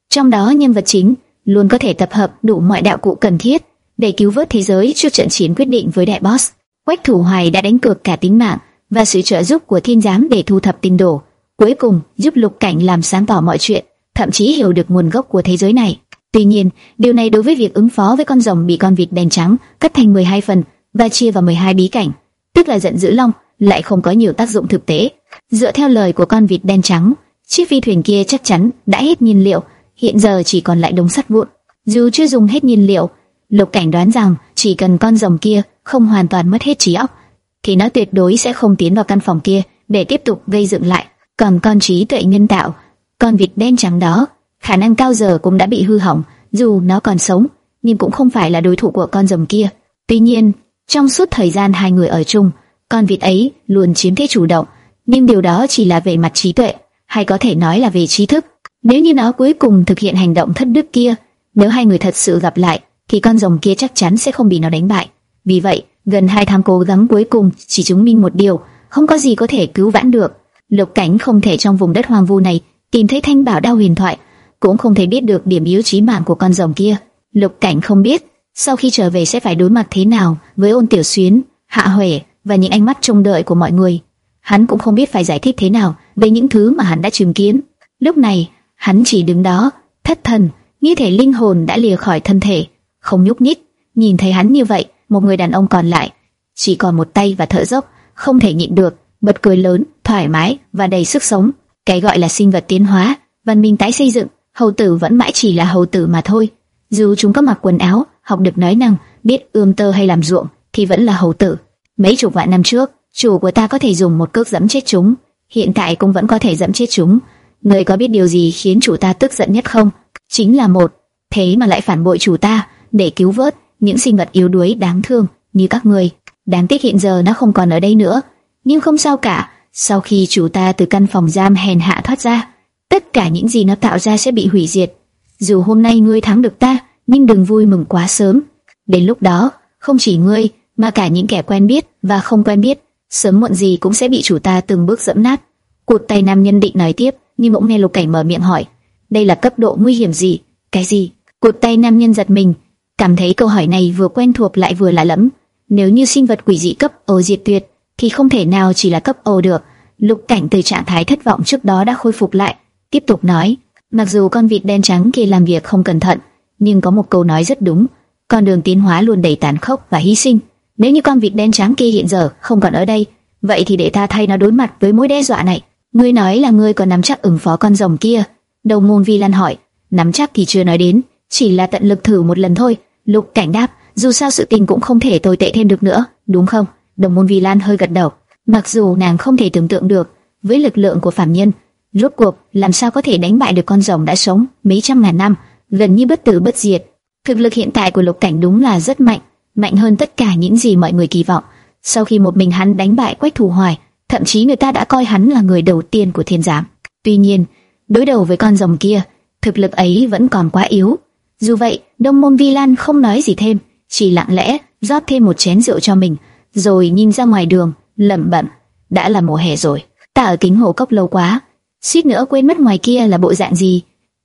trong đó nhân vật chính luôn có thể tập hợp đủ mọi đạo cụ cần thiết để cứu vớt thế giới trước trận chiến quyết định với đại boss. Quách Thủ Hoài đã đánh cược cả tính mạng và sự trợ giúp của thiên giám để thu thập tin đồ, cuối cùng giúp Lục Cảnh làm sáng tỏ mọi chuyện, thậm chí hiểu được nguồn gốc của thế giới này. Tuy nhiên, điều này đối với việc ứng phó với con rồng bị con vịt đen trắng cắt thành 12 phần và chia vào 12 bí cảnh, tức là giận dữ long, lại không có nhiều tác dụng thực tế. Dựa theo lời của con vịt đen trắng, chiếc phi thuyền kia chắc chắn đã hết nhiên liệu, hiện giờ chỉ còn lại đống sắt vụn. Dù chưa dùng hết nhiên liệu, Lục Cảnh đoán rằng chỉ cần con rồng kia không hoàn toàn mất hết trí óc, thì nó tuyệt đối sẽ không tiến vào căn phòng kia để tiếp tục gây dựng lại. Còn con trí tuệ nhân tạo, con vịt đen trắng đó, khả năng cao giờ cũng đã bị hư hỏng, dù nó còn sống, nhưng cũng không phải là đối thủ của con rồng kia. Tuy nhiên, trong suốt thời gian hai người ở chung, con vịt ấy luôn chiếm thế chủ động, nhưng điều đó chỉ là về mặt trí tuệ, hay có thể nói là về trí thức. Nếu như nó cuối cùng thực hiện hành động thất đức kia, nếu hai người thật sự gặp lại, thì con rồng kia chắc chắn sẽ không bị nó đánh bại. Vì vậy, gần hai tháng cố gắng cuối cùng chỉ chứng minh một điều, không có gì có thể cứu vãn được. Lục Cảnh không thể trong vùng đất hoang vu này tìm thấy thanh bảo đao huyền thoại, cũng không thể biết được điểm yếu chí mạng của con rồng kia. Lục Cảnh không biết sau khi trở về sẽ phải đối mặt thế nào với Ôn Tiểu Xuyến, Hạ Huệ và những ánh mắt trông đợi của mọi người. Hắn cũng không biết phải giải thích thế nào về những thứ mà hắn đã chứng kiến. Lúc này, hắn chỉ đứng đó, thất thần, như thể linh hồn đã lìa khỏi thân thể, không nhúc nhích. Nhìn thấy hắn như vậy, một người đàn ông còn lại chỉ còn một tay và thở dốc, không thể nhịn được, bật cười lớn, thoải mái và đầy sức sống. Cái gọi là sinh vật tiến hóa, văn minh tái xây dựng, hầu tử vẫn mãi chỉ là hầu tử mà thôi. Dù chúng có mặc quần áo, học được nói năng, biết ươm tơ hay làm ruộng, thì vẫn là hầu tử. Mấy chục vạn năm trước, chủ của ta có thể dùng một cước dẫm chết chúng, hiện tại cũng vẫn có thể dẫm chết chúng. Người có biết điều gì khiến chủ ta tức giận nhất không? Chính là một, thế mà lại phản bội chủ ta để cứu vớt những sinh vật yếu đuối đáng thương như các người. Đáng tiếc hiện giờ nó không còn ở đây nữa, nhưng không sao cả. Sau khi chủ ta từ căn phòng giam hèn hạ thoát ra, tất cả những gì nó tạo ra sẽ bị hủy diệt. Dù hôm nay ngươi thắng được ta, nhưng đừng vui mừng quá sớm. Đến lúc đó, không chỉ ngươi, mà cả những kẻ quen biết và không quen biết, sớm muộn gì cũng sẽ bị chủ ta từng bước dẫm nát. Cụt tay nam nhân định nói tiếp, nhưng bỗng nghe Lục Cảnh mở miệng hỏi, đây là cấp độ nguy hiểm gì? Cái gì? Cụt tay nam nhân giật mình, cảm thấy câu hỏi này vừa quen thuộc lại vừa lạ lẫm. Nếu như sinh vật quỷ dị cấp O diệt tuyệt, thì không thể nào chỉ là cấp O được. Lục Cảnh từ trạng thái thất vọng trước đó đã khôi phục lại, tiếp tục nói, mặc dù con vịt đen trắng kia làm việc không cẩn thận, nhưng có một câu nói rất đúng, con đường tiến hóa luôn đầy tàn khốc và hy sinh. Nếu như con vịt đen trắng kia hiện giờ không còn ở đây, vậy thì để ta thay nó đối mặt với mối đe dọa này. Ngươi nói là ngươi còn nắm chắc ứng phó con rồng kia? Đầu môn Vi Lan hỏi. Nắm chắc thì chưa nói đến, chỉ là tận lực thử một lần thôi. Lục Cảnh đáp, dù sao sự tình cũng không thể tồi tệ thêm được nữa, đúng không? Đồng môn Vi Lan hơi gật đầu. Mặc dù nàng không thể tưởng tượng được, với lực lượng của phạm nhân, rốt cuộc làm sao có thể đánh bại được con rồng đã sống mấy trăm ngàn năm, gần như bất tử bất diệt. Thực lực hiện tại của Lục Cảnh đúng là rất mạnh, mạnh hơn tất cả những gì mọi người kỳ vọng. Sau khi một mình hắn đánh bại Quách Thủ Hoài, thậm chí người ta đã coi hắn là người đầu tiên của thiên giám. Tuy nhiên, đối đầu với con rồng kia, thực lực ấy vẫn còn quá yếu. Dù vậy, Đông Môn Vi Lan không nói gì thêm, chỉ lặng lẽ rót thêm một chén rượu cho mình, rồi nhìn ra ngoài đường, lẩm bẩm: đã là mùa hè rồi, ta ở kính hồ cốc lâu quá, suýt nữa quên mất ngoài kia là bộ dạng gì.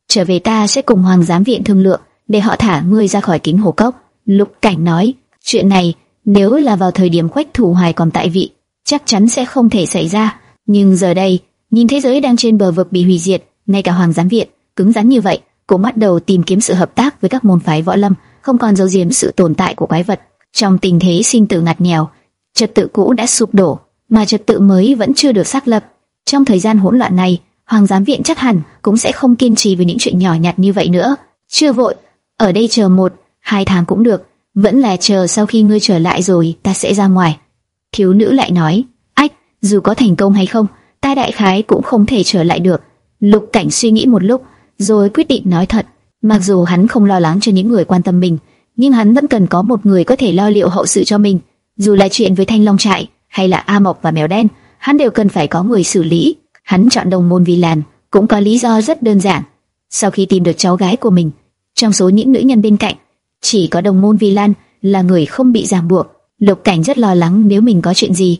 Trở về ta sẽ cùng Hoàng giám viện thương lượng, để họ thả ngươi ra khỏi kính hồ cốc. Lục Cảnh nói, chuyện này nếu là vào thời điểm Quách Thủ Hoài còn tại vị, chắc chắn sẽ không thể xảy ra. Nhưng giờ đây, nhìn thế giới đang trên bờ vực bị hủy diệt, ngay cả Hoàng giám viện cứng rắn như vậy, cũng bắt đầu tìm kiếm sự hợp tác với các môn phái võ lâm, không còn giấu giếm sự tồn tại của quái vật. Trong tình thế sinh tử ngặt nghèo, trật tự cũ đã sụp đổ, mà trật tự mới vẫn chưa được xác lập. Trong thời gian hỗn loạn này, Hoàng giám viện chắc hẳn cũng sẽ không kiên trì với những chuyện nhỏ nhặt như vậy nữa. Chưa vội, ở đây chờ một, hai tháng cũng được, vẫn là chờ sau khi ngươi trở lại rồi ta sẽ ra ngoài. Thiếu nữ lại nói, ách, dù có thành công hay không, ta đại khái cũng không thể trở lại được. Lục cảnh suy nghĩ một lúc, rồi quyết định nói thật. Mặc dù hắn không lo lắng cho những người quan tâm mình, nhưng hắn vẫn cần có một người có thể lo liệu hậu sự cho mình. Dù là chuyện với Thanh Long Trại hay là A Mộc và Mèo Đen, hắn đều cần phải có người xử lý. Hắn chọn đồng môn vì làn cũng có lý do rất đơn giản. Sau khi tìm được cháu gái của mình, trong số những nữ nhân bên cạnh, chỉ có đồng môn Vi Lan là người không bị ràng buộc. Lục Cảnh rất lo lắng nếu mình có chuyện gì,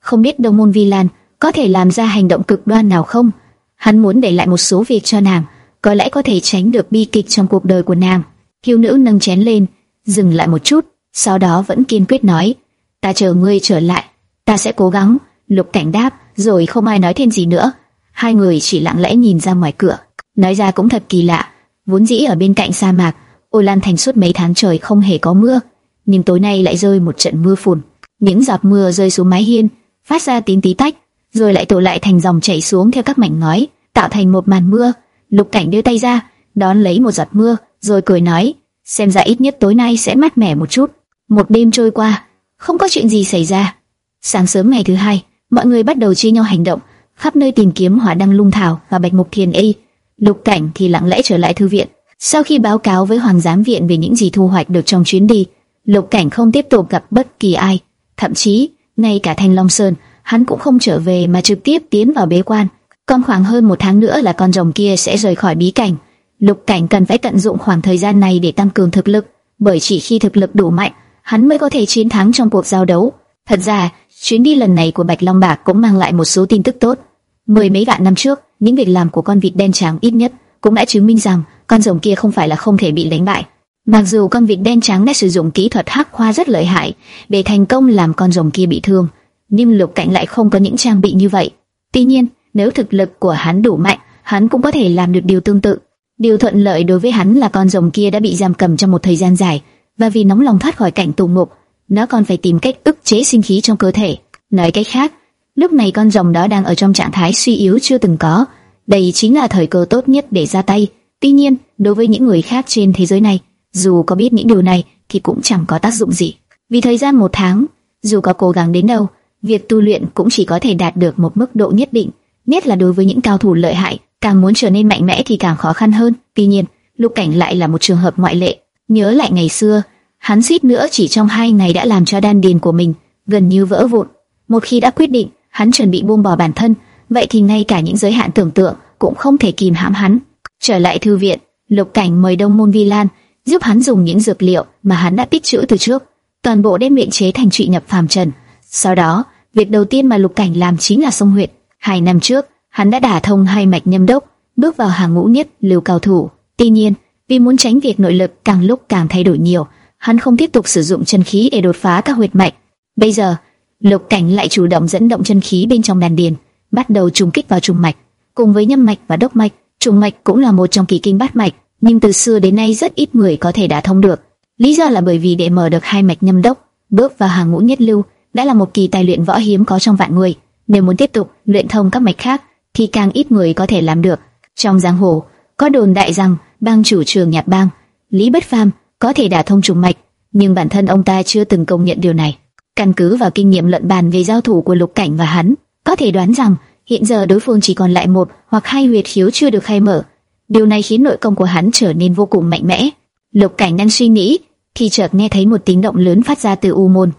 không biết đồng môn Vi Lan có thể làm ra hành động cực đoan nào không. Hắn muốn để lại một số việc cho nàng, có lẽ có thể tránh được bi kịch trong cuộc đời của nàng. Thiếu nữ nâng chén lên, dừng lại một chút, sau đó vẫn kiên quyết nói: "Ta chờ ngươi trở lại, ta sẽ cố gắng." Lục Cảnh đáp, rồi không ai nói thêm gì nữa. Hai người chỉ lặng lẽ nhìn ra ngoài cửa. Nói ra cũng thật kỳ lạ, vốn dĩ ở bên cạnh sa mạc, Ô Lan Thành suốt mấy tháng trời không hề có mưa, nhưng tối nay lại rơi một trận mưa phùn. Những giọt mưa rơi xuống mái hiên, phát ra tiếng tí tách, rồi lại tụ lại thành dòng chảy xuống theo các mảnh ngói, tạo thành một màn mưa. Lục Cảnh đưa tay ra, đón lấy một giọt mưa, rồi cười nói, xem ra ít nhất tối nay sẽ mát mẻ một chút. Một đêm trôi qua, không có chuyện gì xảy ra. Sáng sớm ngày thứ hai, mọi người bắt đầu chia nhau hành động, khắp nơi tìm kiếm hỏa đăng lung thảo và bạch mục thiền y. Lục Cảnh thì lặng lẽ trở lại thư viện. Sau khi báo cáo với Hoàng giám viện về những gì thu hoạch được trong chuyến đi, Lục Cảnh không tiếp tục gặp bất kỳ ai, thậm chí ngay cả Thanh Long Sơn, hắn cũng không trở về mà trực tiếp tiến vào bế quan. Còn khoảng hơn một tháng nữa là con rồng kia sẽ rời khỏi bí cảnh. Lục Cảnh cần phải tận dụng khoảng thời gian này để tăng cường thực lực, bởi chỉ khi thực lực đủ mạnh, hắn mới có thể chiến thắng trong cuộc giao đấu. Thật ra, chuyến đi lần này của Bạch Long Bạc cũng mang lại một số tin tức tốt. Mười mấy vạn năm trước, những việc làm của con vịt đen trắng ít nhất cũng đã chứng minh rằng con rồng kia không phải là không thể bị đánh bại. Mặc dù con vịt đen trắng đã sử dụng kỹ thuật hắc khoa rất lợi hại để thành công làm con rồng kia bị thương, nhưng Lục Cảnh lại không có những trang bị như vậy. Tuy nhiên, nếu thực lực của hắn đủ mạnh, hắn cũng có thể làm được điều tương tự. Điều thuận lợi đối với hắn là con rồng kia đã bị giam cầm trong một thời gian dài, và vì nóng lòng thoát khỏi cảnh tù ngục, nó còn phải tìm cách ức chế sinh khí trong cơ thể. Nói cách khác, lúc này con rồng đó đang ở trong trạng thái suy yếu chưa từng có. Đây chính là thời cơ tốt nhất để ra tay. Tuy nhiên, đối với những người khác trên thế giới này, dù có biết những điều này thì cũng chẳng có tác dụng gì. Vì thời gian một tháng, dù có cố gắng đến đâu, việc tu luyện cũng chỉ có thể đạt được một mức độ nhất định. Nhất là đối với những cao thủ lợi hại, càng muốn trở nên mạnh mẽ thì càng khó khăn hơn. Tuy nhiên, Lục Cảnh lại là một trường hợp ngoại lệ. Nhớ lại ngày xưa, hắn suýt nữa chỉ trong hai ngày đã làm cho đan điền của mình gần như vỡ vụn. Một khi đã quyết định, hắn chuẩn bị buông bỏ bản thân, vậy thì ngay cả những giới hạn tưởng tượng cũng không thể kìm hãm hắn. Trở lại thư viện, Lục Cảnh mời Đông Môn Vi Lan giúp hắn dùng những dược liệu mà hắn đã tích trữ từ trước, toàn bộ đem luyện chế thành trị nhập phàm trần. Sau đó, việc đầu tiên mà Lục Cảnh làm chính là sông huyệt. Hai năm trước, hắn đã đả thông hai mạch nhâm đốc, bước vào hàng ngũ nhất lưu cao thủ. Tuy nhiên, vì muốn tránh việc nội lực càng lúc càng thay đổi nhiều, hắn không tiếp tục sử dụng chân khí để đột phá các huyệt mạch. Bây giờ, Lục Cảnh lại chủ động dẫn động chân khí bên trong đan điền, bắt đầu trùng kích vào trùng mạch, cùng với nhâm mạch và đốc mạch. Trùng mạch cũng là một trong kỳ kinh bát mạch, nhưng từ xưa đến nay rất ít người có thể đả thông được. Lý do là bởi vì để mở được hai mạch nhâm đốc, bước vào hàng ngũ nhất lưu đã là một kỳ tài luyện võ hiếm có trong vạn người. Nếu muốn tiếp tục luyện thông các mạch khác, thì càng ít người có thể làm được. Trong giang hồ, có đồn đại rằng bang chủ trường nhạc bang Lý Bất Phàm có thể đả thông trùng mạch, nhưng bản thân ông ta chưa từng công nhận điều này. Căn cứ vào kinh nghiệm luận bàn về giao thủ của Lục Cảnh và hắn, có thể đoán rằng hiện giờ đối phương chỉ còn lại một hoặc hai huyệt khiếu chưa được khai mở. Điều này khiến nội công của hắn trở nên vô cùng mạnh mẽ. Lục Cảnh đang suy nghĩ, thì chợt nghe thấy một tiếng động lớn phát ra từ u môn.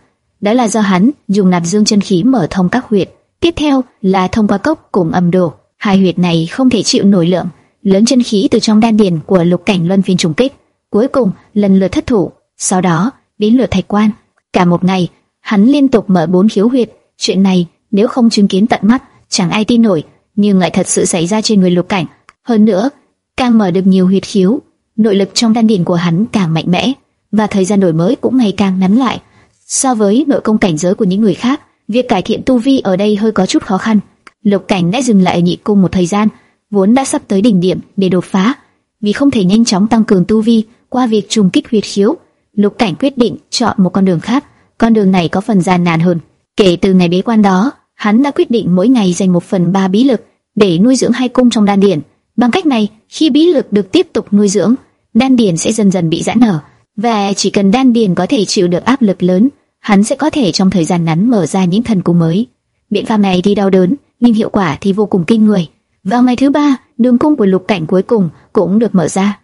Đó là do hắn dùng nạp dương chân khí mở thông các huyệt. Tiếp theo là thông qua cốc cùng âm đồ. Hai huyệt này không thể chịu nổi lượng lớn chân khí từ trong đan điền của Lục Cảnh luân phiên trùng kích. Cuối cùng lần lượt thất thủ. Sau đó đến lượt thạch quan. Cả một ngày hắn liên tục mở bốn khiếu huyệt. Chuyện này nếu không chứng kiến tận mắt, chẳng ai tin nổi, nhưng lại thật sự xảy ra trên người Lục Cảnh. Hơn nữa, càng mở được nhiều huyệt khiếu, nội lực trong đan điền của hắn càng mạnh mẽ và thời gian đổi mới cũng ngày càng ngắn lại. So với nội công cảnh giới của những người khác, việc cải thiện tu vi ở đây hơi có chút khó khăn. Lục Cảnh đã dừng lại ở nhị cung một thời gian, vốn đã sắp tới đỉnh điểm để đột phá, vì không thể nhanh chóng tăng cường tu vi qua việc trùng kích huyệt khiếu, Lục Cảnh quyết định chọn một con đường khác. Con đường này có phần gian nan hơn. Kể từ ngày bế quan đó, hắn đã quyết định mỗi ngày dành một phần ba bí lực để nuôi dưỡng hai cung trong đan điền. Bằng cách này, khi bí lực được tiếp tục nuôi dưỡng, đan điền sẽ dần dần bị giãn nở, và chỉ cần đan điền có thể chịu được áp lực lớn, hắn sẽ có thể trong thời gian ngắn mở ra những thần cung mới. Biện pháp này thì đau đớn, nhưng hiệu quả thì vô cùng kinh người. Vào ngày thứ ba, đường cung của lục cảnh cuối cùng cũng được mở ra.